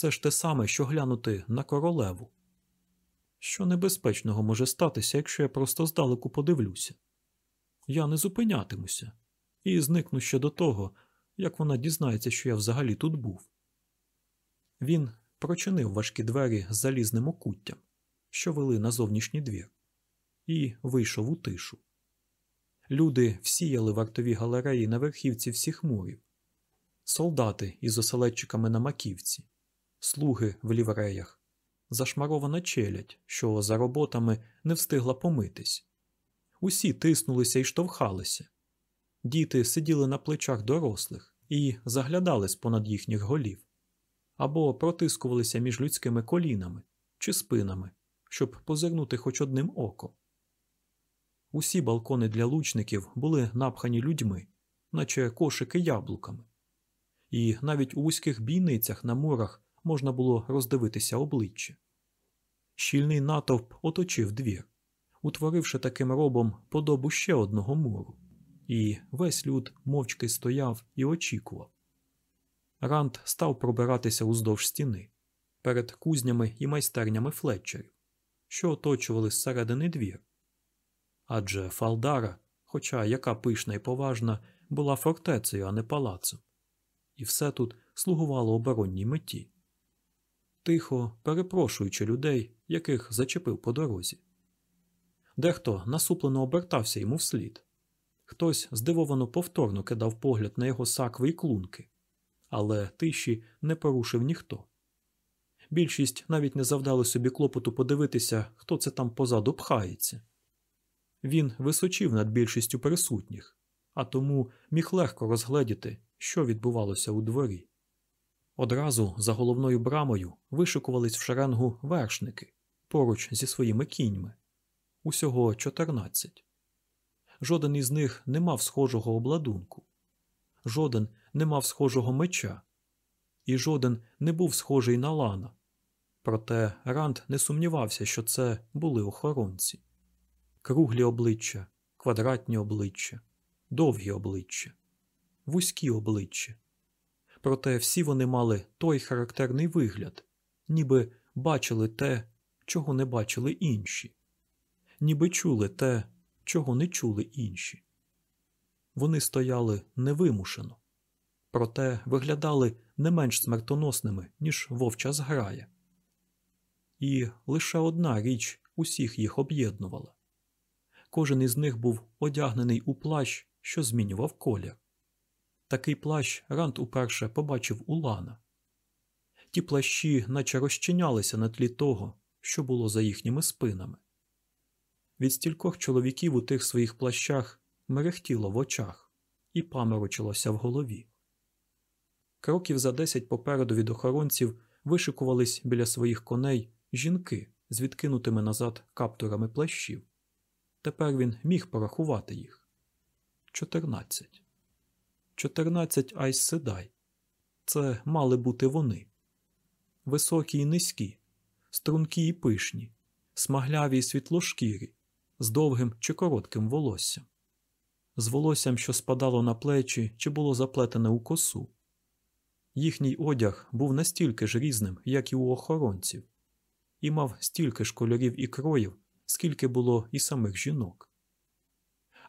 Це ж те саме, що глянути на королеву. Що небезпечного може статися, якщо я просто здалеку подивлюся? Я не зупинятимуся і зникну ще до того, як вона дізнається, що я взагалі тут був. Він прочинив важкі двері з залізним окуттям, що вели на зовнішній двір, і вийшов у тишу. Люди всіяли вартові галереї на верхівці всіх мурів, солдати із оселедчиками на маківці, слуги в лівреях, зашмарована челядь, що за роботами не встигла помитись. Усі тиснулися і штовхалися. Діти сиділи на плечах дорослих і заглядали понад їхніх голів, або протискувалися між людськими колінами чи спинами, щоб позирнути хоч одним оком. Усі балкони для лучників були напхані людьми, наче кошики яблуками, і навіть у вузьких бійницях на мурах можна було роздивитися обличчя. Щільний натовп оточив двір, утворивши таким робом подобу ще одного муру, і весь люд мовчки стояв і очікував. Ранд став пробиратися уздовж стіни перед кузнями і майстернями флетчерів, що оточували зсередини двір. Адже Фалдара, хоча яка пишна і поважна, була фортецею, а не палацом, і все тут слугувало оборонній меті. Тихо перепрошуючи людей, яких зачепив по дорозі. Дехто насуплено обертався йому вслід. Хтось здивовано повторно кидав погляд на його сакви й клунки, але тиші не порушив ніхто. Більшість навіть не завдали собі клопоту подивитися, хто це там позаду пхається. Він височив над більшістю присутніх, а тому міг легко розгледіти, що відбувалося у дворі. Одразу за головною брамою вишикувались в шеренгу вершники поруч зі своїми кіньми усього 14. Жоден із них не мав схожого обладунку, жоден не мав схожого меча, і жоден не був схожий на лана. Проте Ранд не сумнівався, що це були охоронці круглі обличчя, квадратні обличчя, довгі обличчя, вузькі обличчя. Проте всі вони мали той характерний вигляд, ніби бачили те, чого не бачили інші, ніби чули те, чого не чули інші. Вони стояли невимушено, проте виглядали не менш смертоносними, ніж вовча зграя. І лише одна річ усіх їх об'єднувала кожен із них був одягнений у плащ, що змінював колір. Такий плащ Рант уперше побачив у Лана. Ті плащі наче розчинялися на тлі того, що було за їхніми спинами. Від стількох чоловіків у тих своїх плащах мерехтіло в очах і паморочилося в голові. Кроків за десять попереду від охоронців вишикувались біля своїх коней жінки з відкинутими назад каптурами плащів. Тепер він міг порахувати їх. Чотирнадцять. Чотирнадцять айс седай. Це мали бути вони. Високі і низькі, стрункі і пишні, смагляві й світлошкірі, з довгим чи коротким волоссям, з волоссям, що спадало на плечі чи було заплетене у косу. Їхній одяг був настільки ж різним, як і у охоронців, і мав стільки ж кольорів і кроїв, скільки було і самих жінок.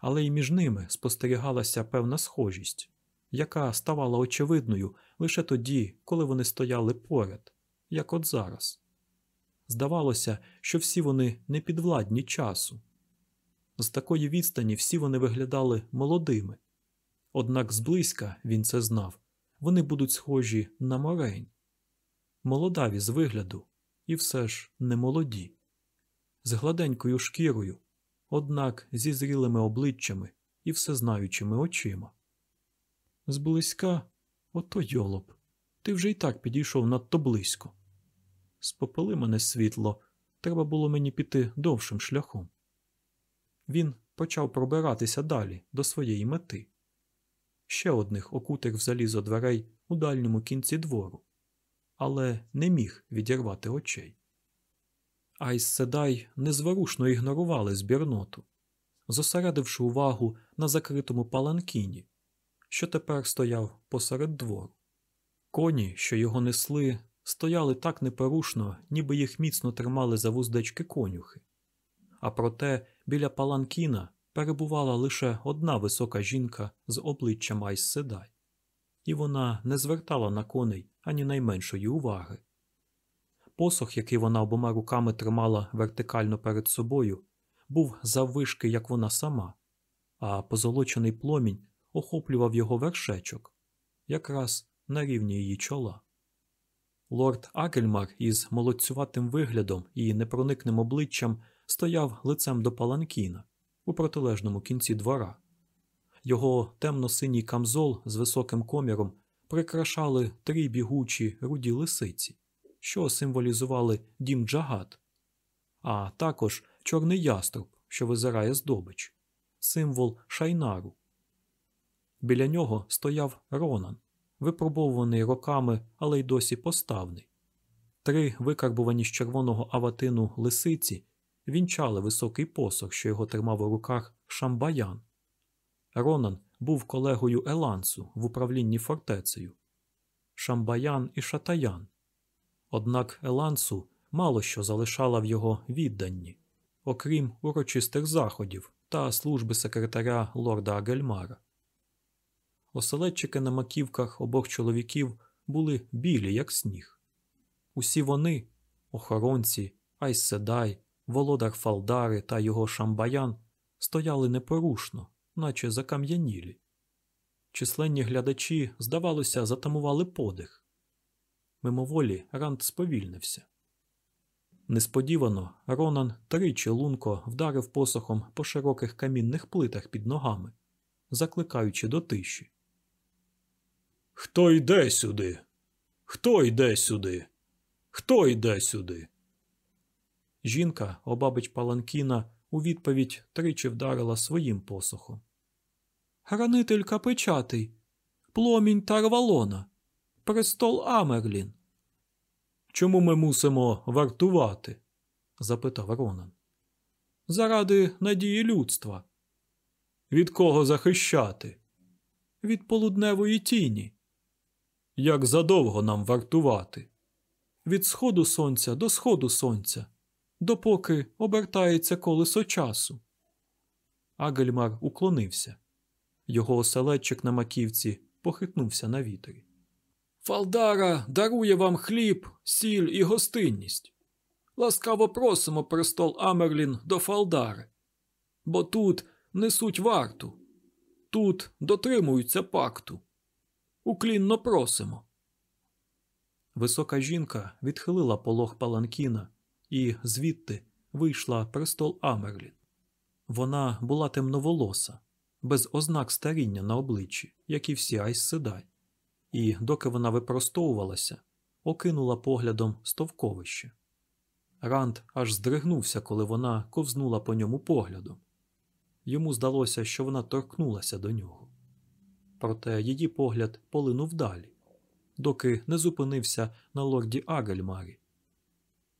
Але й між ними спостерігалася певна схожість, яка ставала очевидною лише тоді, коли вони стояли поряд, як от зараз. Здавалося, що всі вони не підвладні часу. З такої відстані всі вони виглядали молодими, однак зблизька він це знав, вони будуть схожі на морейн, молодаві з вигляду, і все ж не молоді з гладенькою шкірою, однак зі зрілими обличчями і всезнаючими очима. Зблизька, ото йолоп, ти вже й так підійшов надто близько. Спопили мене світло, треба було мені піти довшим шляхом. Він почав пробиратися далі до своєї мети. Ще одних окутих в залізо дверей у дальньому кінці двору, але не міг відірвати очей. Айс Седай незворушно ігнорували збірноту, зосередивши увагу на закритому паланкіні, що тепер стояв посеред двору. Коні, що його несли, стояли так непорушно, ніби їх міцно тримали за вуздечки конюхи. А проте біля паланкіна перебувала лише одна висока жінка з обличчям Айс Седай, і вона не звертала на коней ані найменшої уваги. Посох, який вона обома руками тримала вертикально перед собою, був заввишки, як вона сама, а позолочений пломінь охоплював його вершечок, якраз на рівні її чола. Лорд Акельмар із молодцюватим виглядом і непроникним обличчям стояв лицем до паланкіна у протилежному кінці двора. Його темно-синій камзол з високим коміром прикрашали три бігучі руді лисиці, що символізували дім Джагат, а також чорний яструб, що визирає здобич, символ шайнару. Біля нього стояв Ронан, випробовуваний роками, але й досі поставний. Три викарбувані з червоного аватину лисиці вінчали високий посох, що його тримав у руках Шамбаян. Ронан був колегою Елансу в управлінні фортецею. Шамбаян і Шатаян. Однак Елансу мало що залишала в його відданні, окрім урочистих заходів та служби секретаря лорда Агельмара. Оселедчики на маківках обох чоловіків були білі, як сніг. Усі вони, охоронці, Айседай, володар Фалдари та його шамбаян, стояли непорушно, наче закам'янілі. Численні глядачі, здавалося, затамували подих. Мимоволі Ранд сповільнився. Несподівано Ронан тричі лунко вдарив посохом по широких камінних плитах під ногами, закликаючи до тиші. Хто йде сюди? Хто йде сюди? Хто йде сюди? Жінка, обабич Паланкіна, у відповідь тричі вдарила своїм посохом. Гранителька печатий, пломінь Тарвалона, престол Амерлін. Чому ми мусимо вартувати? запитав Ронан. Заради надії людства. Від кого захищати? Від полудневої тіні. Як задовго нам вартувати? Від сходу сонця до сходу сонця, допоки обертається колесо часу. Агельмар уклонився. Його оселедчик на маківці похитнувся на вітрі. Фалдара дарує вам хліб, сіль і гостинність. Ласкаво просимо престол Амерлін до Фалдари, бо тут несуть варту, тут дотримуються пакту. Уклінно просимо. Висока жінка відхилила полог паланкіна і звідти вийшла престол Амерлін. Вона була темноволоса, без ознак старіння на обличчі, як і всі Айсседай, і, доки вона випростовувалася, окинула поглядом стовковище. Ранд аж здригнувся, коли вона ковзнула по ньому поглядом. Йому здалося, що вона торкнулася до нього. Проте її погляд полинув далі, доки не зупинився на лорді Агельмарі.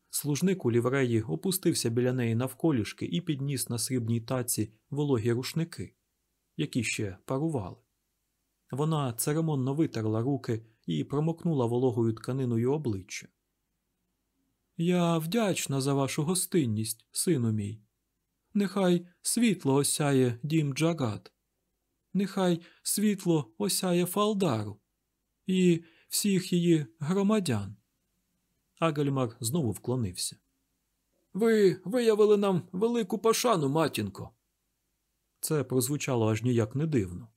Служник у лівреї опустився біля неї навколішки і підніс на срібній таці вологі рушники, які ще парували. Вона церемонно витерла руки і промокнула вологою тканиною обличчя. Я вдячна за вашу гостинність, сину мій. Нехай світло осяє дім Джагат, нехай світло осяє Фалдару і всіх її громадян. Агельмар знову вклонився. Ви виявили нам велику пошану, матінко. Це прозвучало аж ніяк не дивно.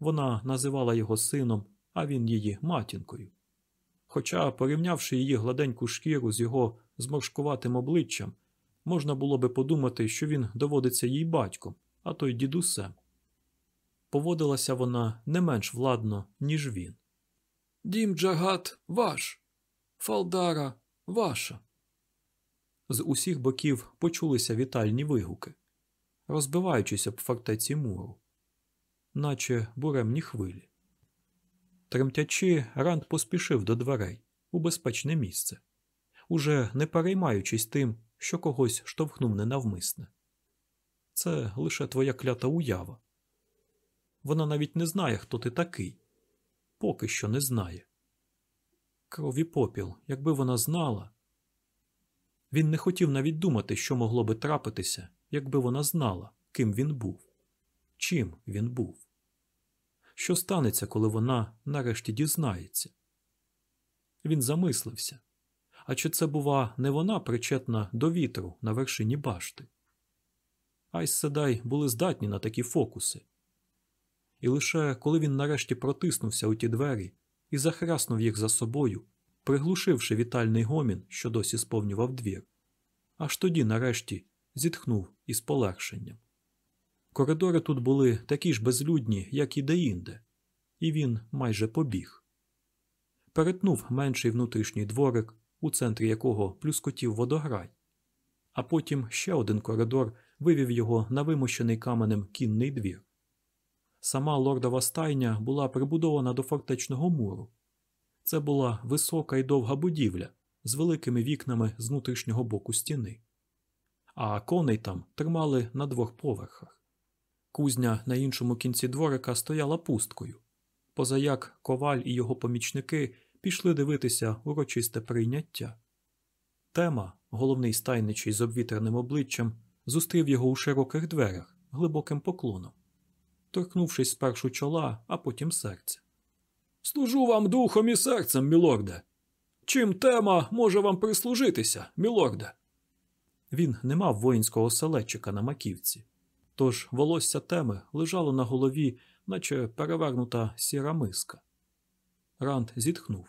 Вона називала його сином, а він її матінкою. Хоча, порівнявши її гладеньку шкіру з його зморшкуватим обличчям, можна було би подумати, що він доводиться їй батьком, а то й дідусем. Поводилася вона не менш владно, ніж він. Дім Джагат ваш, Фалдара ваша. З усіх боків почулися вітальні вигуки. розбиваючись об фортеці муру, наче буремні хвилі. Тремтячи, Ранд поспішив до дверей у безпечне місце, уже не переймаючись тим, що когось штовхнув ненавмисне. Це лише твоя клята уява. Вона навіть не знає, хто ти такий, поки що не знає. Кров і попіл, якби вона знала. Він не хотів навіть думати, що могло би трапитися, якби вона знала, ким він був, чим він був. Що станеться, коли вона нарешті дізнається? Він замислився. А чи це, бува, не вона причетна до вітру на вершині башти? Айс Седай були здатні на такі фокуси. І лише коли він нарешті протиснувся у ті двері і захраснув їх за собою, приглушивши вітальний гомін, що досі сповнював двір, аж тоді, нарешті, зітхнув із полегшенням. Коридори тут були такі ж безлюдні, як і деінде, і він майже побіг. Перетнув менший внутрішній дворик, у центрі якого плюскотів водограй, а потім ще один коридор вивів його на вимощений каменем кінний двір. Сама лордова стайня була прибудована до фортечного муру. Це була висока і довга будівля з великими вікнами з внутрішнього боку стіни, а коней там тримали на двох поверхах. Кузня на іншому кінці дворика стояла пусткою, позаяк коваль і його помічники пішли дивитися урочисте прийняття. Тема, головний стайничий з обвітреним обличчям, зустрів його у широких дверях глибоким поклоном, торкнувшись спершу чола, а потім серця. Служу вам духом і серцем, мілорде. Чим тема може вам прислужитися, мілорде? Він не мав воїнського селечика на маківці, тож волосся теми лежало на голові, наче перевернута сіра миска. Ранд зітхнув.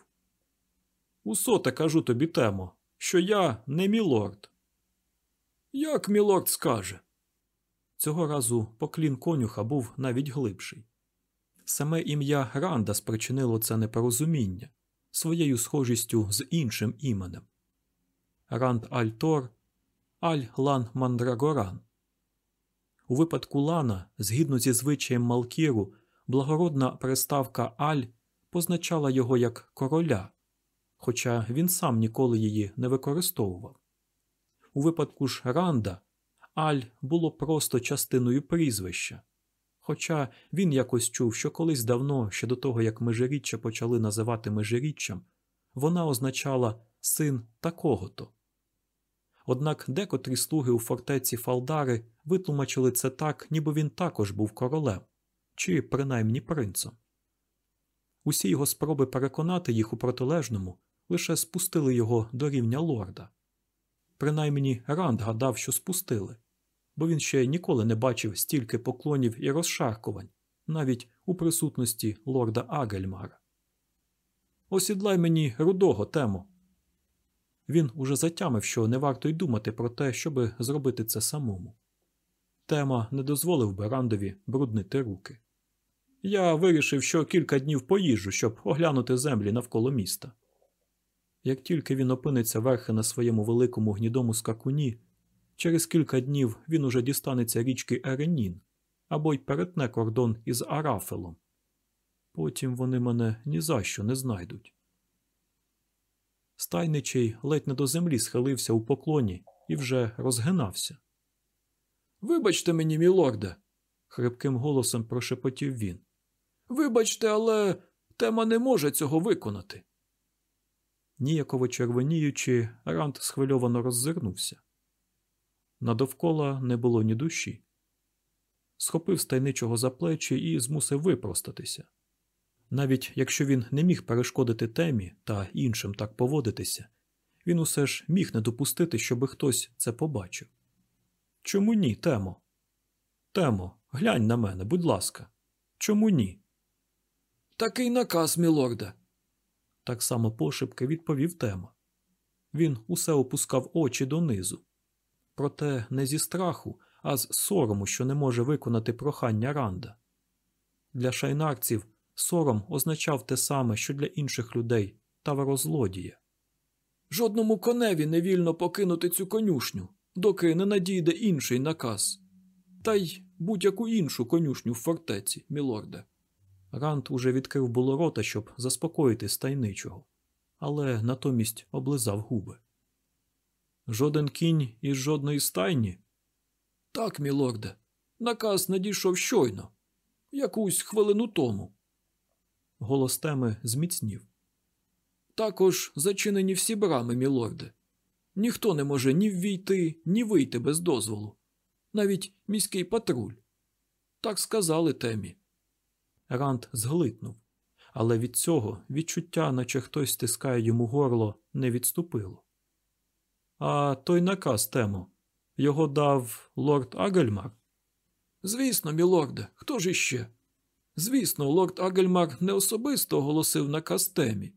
Усоте кажу тобі, темо, що я не мілорд. Як мілорд скаже? Цього разу поклін конюха був навіть глибший. Саме ім'я Ранда спричинило це непорозуміння своєю схожістю з іншим іменем Ранд Альтор Аль Лан Мандрагоран. У випадку Лана, згідно зі звичаєм Малкіру, благородна приставка Аль позначала його як короля, хоча він сам ніколи її не використовував. У випадку ж Ранда Аль було просто частиною прізвища, хоча він якось чув, що колись давно, ще до того як межиріччя почали називати межиріччям, вона означала син такого-то. Однак декотрі слуги у фортеці Фалдари витлумачили це так, ніби він також був королем, чи принаймні принцем. Усі його спроби переконати їх у протилежному лише спустили його до рівня лорда. Принаймні Ранд гадав, що спустили, бо він ще ніколи не бачив стільки поклонів і розшаркувань, навіть у присутності лорда Агельмара. Осідлай мені рудого тему. Він уже затямив, що не варто й думати про те, щоби зробити це самому. Тема не дозволив би Рандові бруднити руки. Я вирішив, що кілька днів поїжджу, щоб оглянути землі навколо міста. Як тільки він опиниться верхи на своєму великому гнідому скакуні, через кілька днів він уже дістанеться річки Еренін або й перетне кордон із Арафелом. Потім вони мене ні за що не знайдуть. Стайничий ледь не до землі схилився у поклоні і вже розгинався. Вибачте мені, мілорде, хрипким голосом прошепотів він. Вибачте, але тема не може цього виконати. Ніяково червоніючи, Рант схвильовано роззирнувся. Надовкола не було ні душі. Схопив стайничого за плечі і змусив випростатися. Навіть якщо він не міг перешкодити темі та іншим так поводитися, він усе ж міг не допустити, щоби хтось це побачив. Чому ні, Темо? Темо, глянь на мене, будь ласка. Чому ні? Такий наказ, мілорде. Так само пошепки відповів Тема. Він усе опускав очі донизу. Проте не зі страху, а з сорому, що не може виконати прохання Ранда. Для шайнарців сором означав те саме, що для інших людей таверозлодія. Жодному коневі не вільно покинути цю конюшню, доки не надійде інший наказ. та й будь-яку іншу конюшню в фортеці, мілорде. Рант уже відкрив було рота, щоб заспокоїти стайничого, але натомість облизав губи. Жоден кінь із жодної стайні? Так, мілорде, наказ надійшов щойно, якусь хвилину тому. Голос теми зміцнів. Також зачинені всі брами, мілорде. Ніхто не може ні ввійти, ні вийти без дозволу. Навіть міський патруль. Так сказали темі. Рант зглитнув, але від цього відчуття, наче хтось стискає йому горло, не відступило. А той наказ тему його дав лорд Агельмар? Звісно, мілорде, хто ж іще? Звісно, лорд Агельмар не особисто оголосив наказ темі,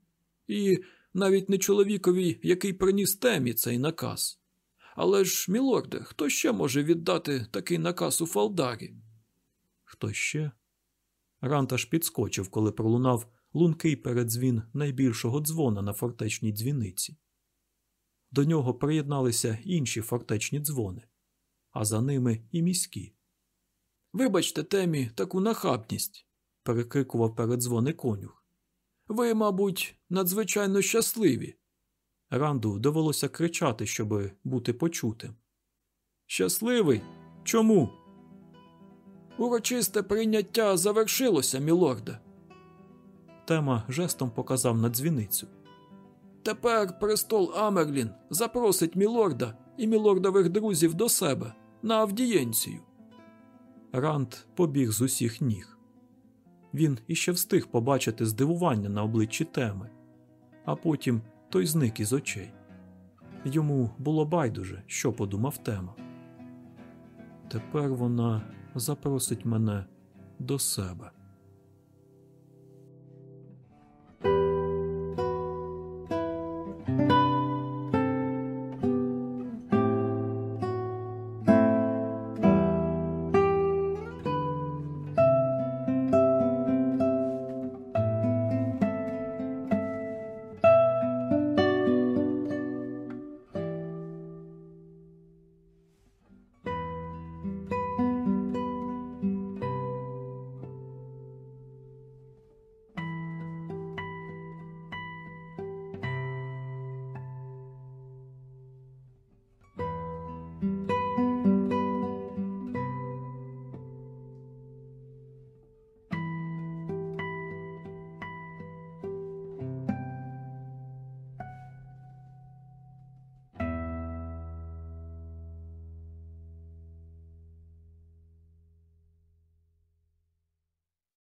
і навіть не чоловікові, який приніс темі цей наказ. Але ж, мілорде, хто ще може віддати такий наказ у Фалдарі? Хто ще? Рант аж підскочив, коли пролунав лункий передзвін найбільшого дзвона на фортечній дзвіниці. До нього приєдналися інші фортечні дзвони, а за ними і міські. Вибачте, темі, таку нахабність, перекрикував передзвони конюх. Ви, мабуть, надзвичайно щасливі. Ранду довелося кричати, щоб бути почутим. Щасливий? Чому? Урочисте прийняття завершилося, мілорде. Тема жестом показав на дзвіницю. Тепер престол Амерлін запросить мілорда і мілордових друзів до себе на авдієнцію. Ранд побіг з усіх ніг. Він іще встиг побачити здивування на обличчі теми, а потім той зник із очей. Йому було байдуже, що подумав тема. Тепер вона запросить мене до себе.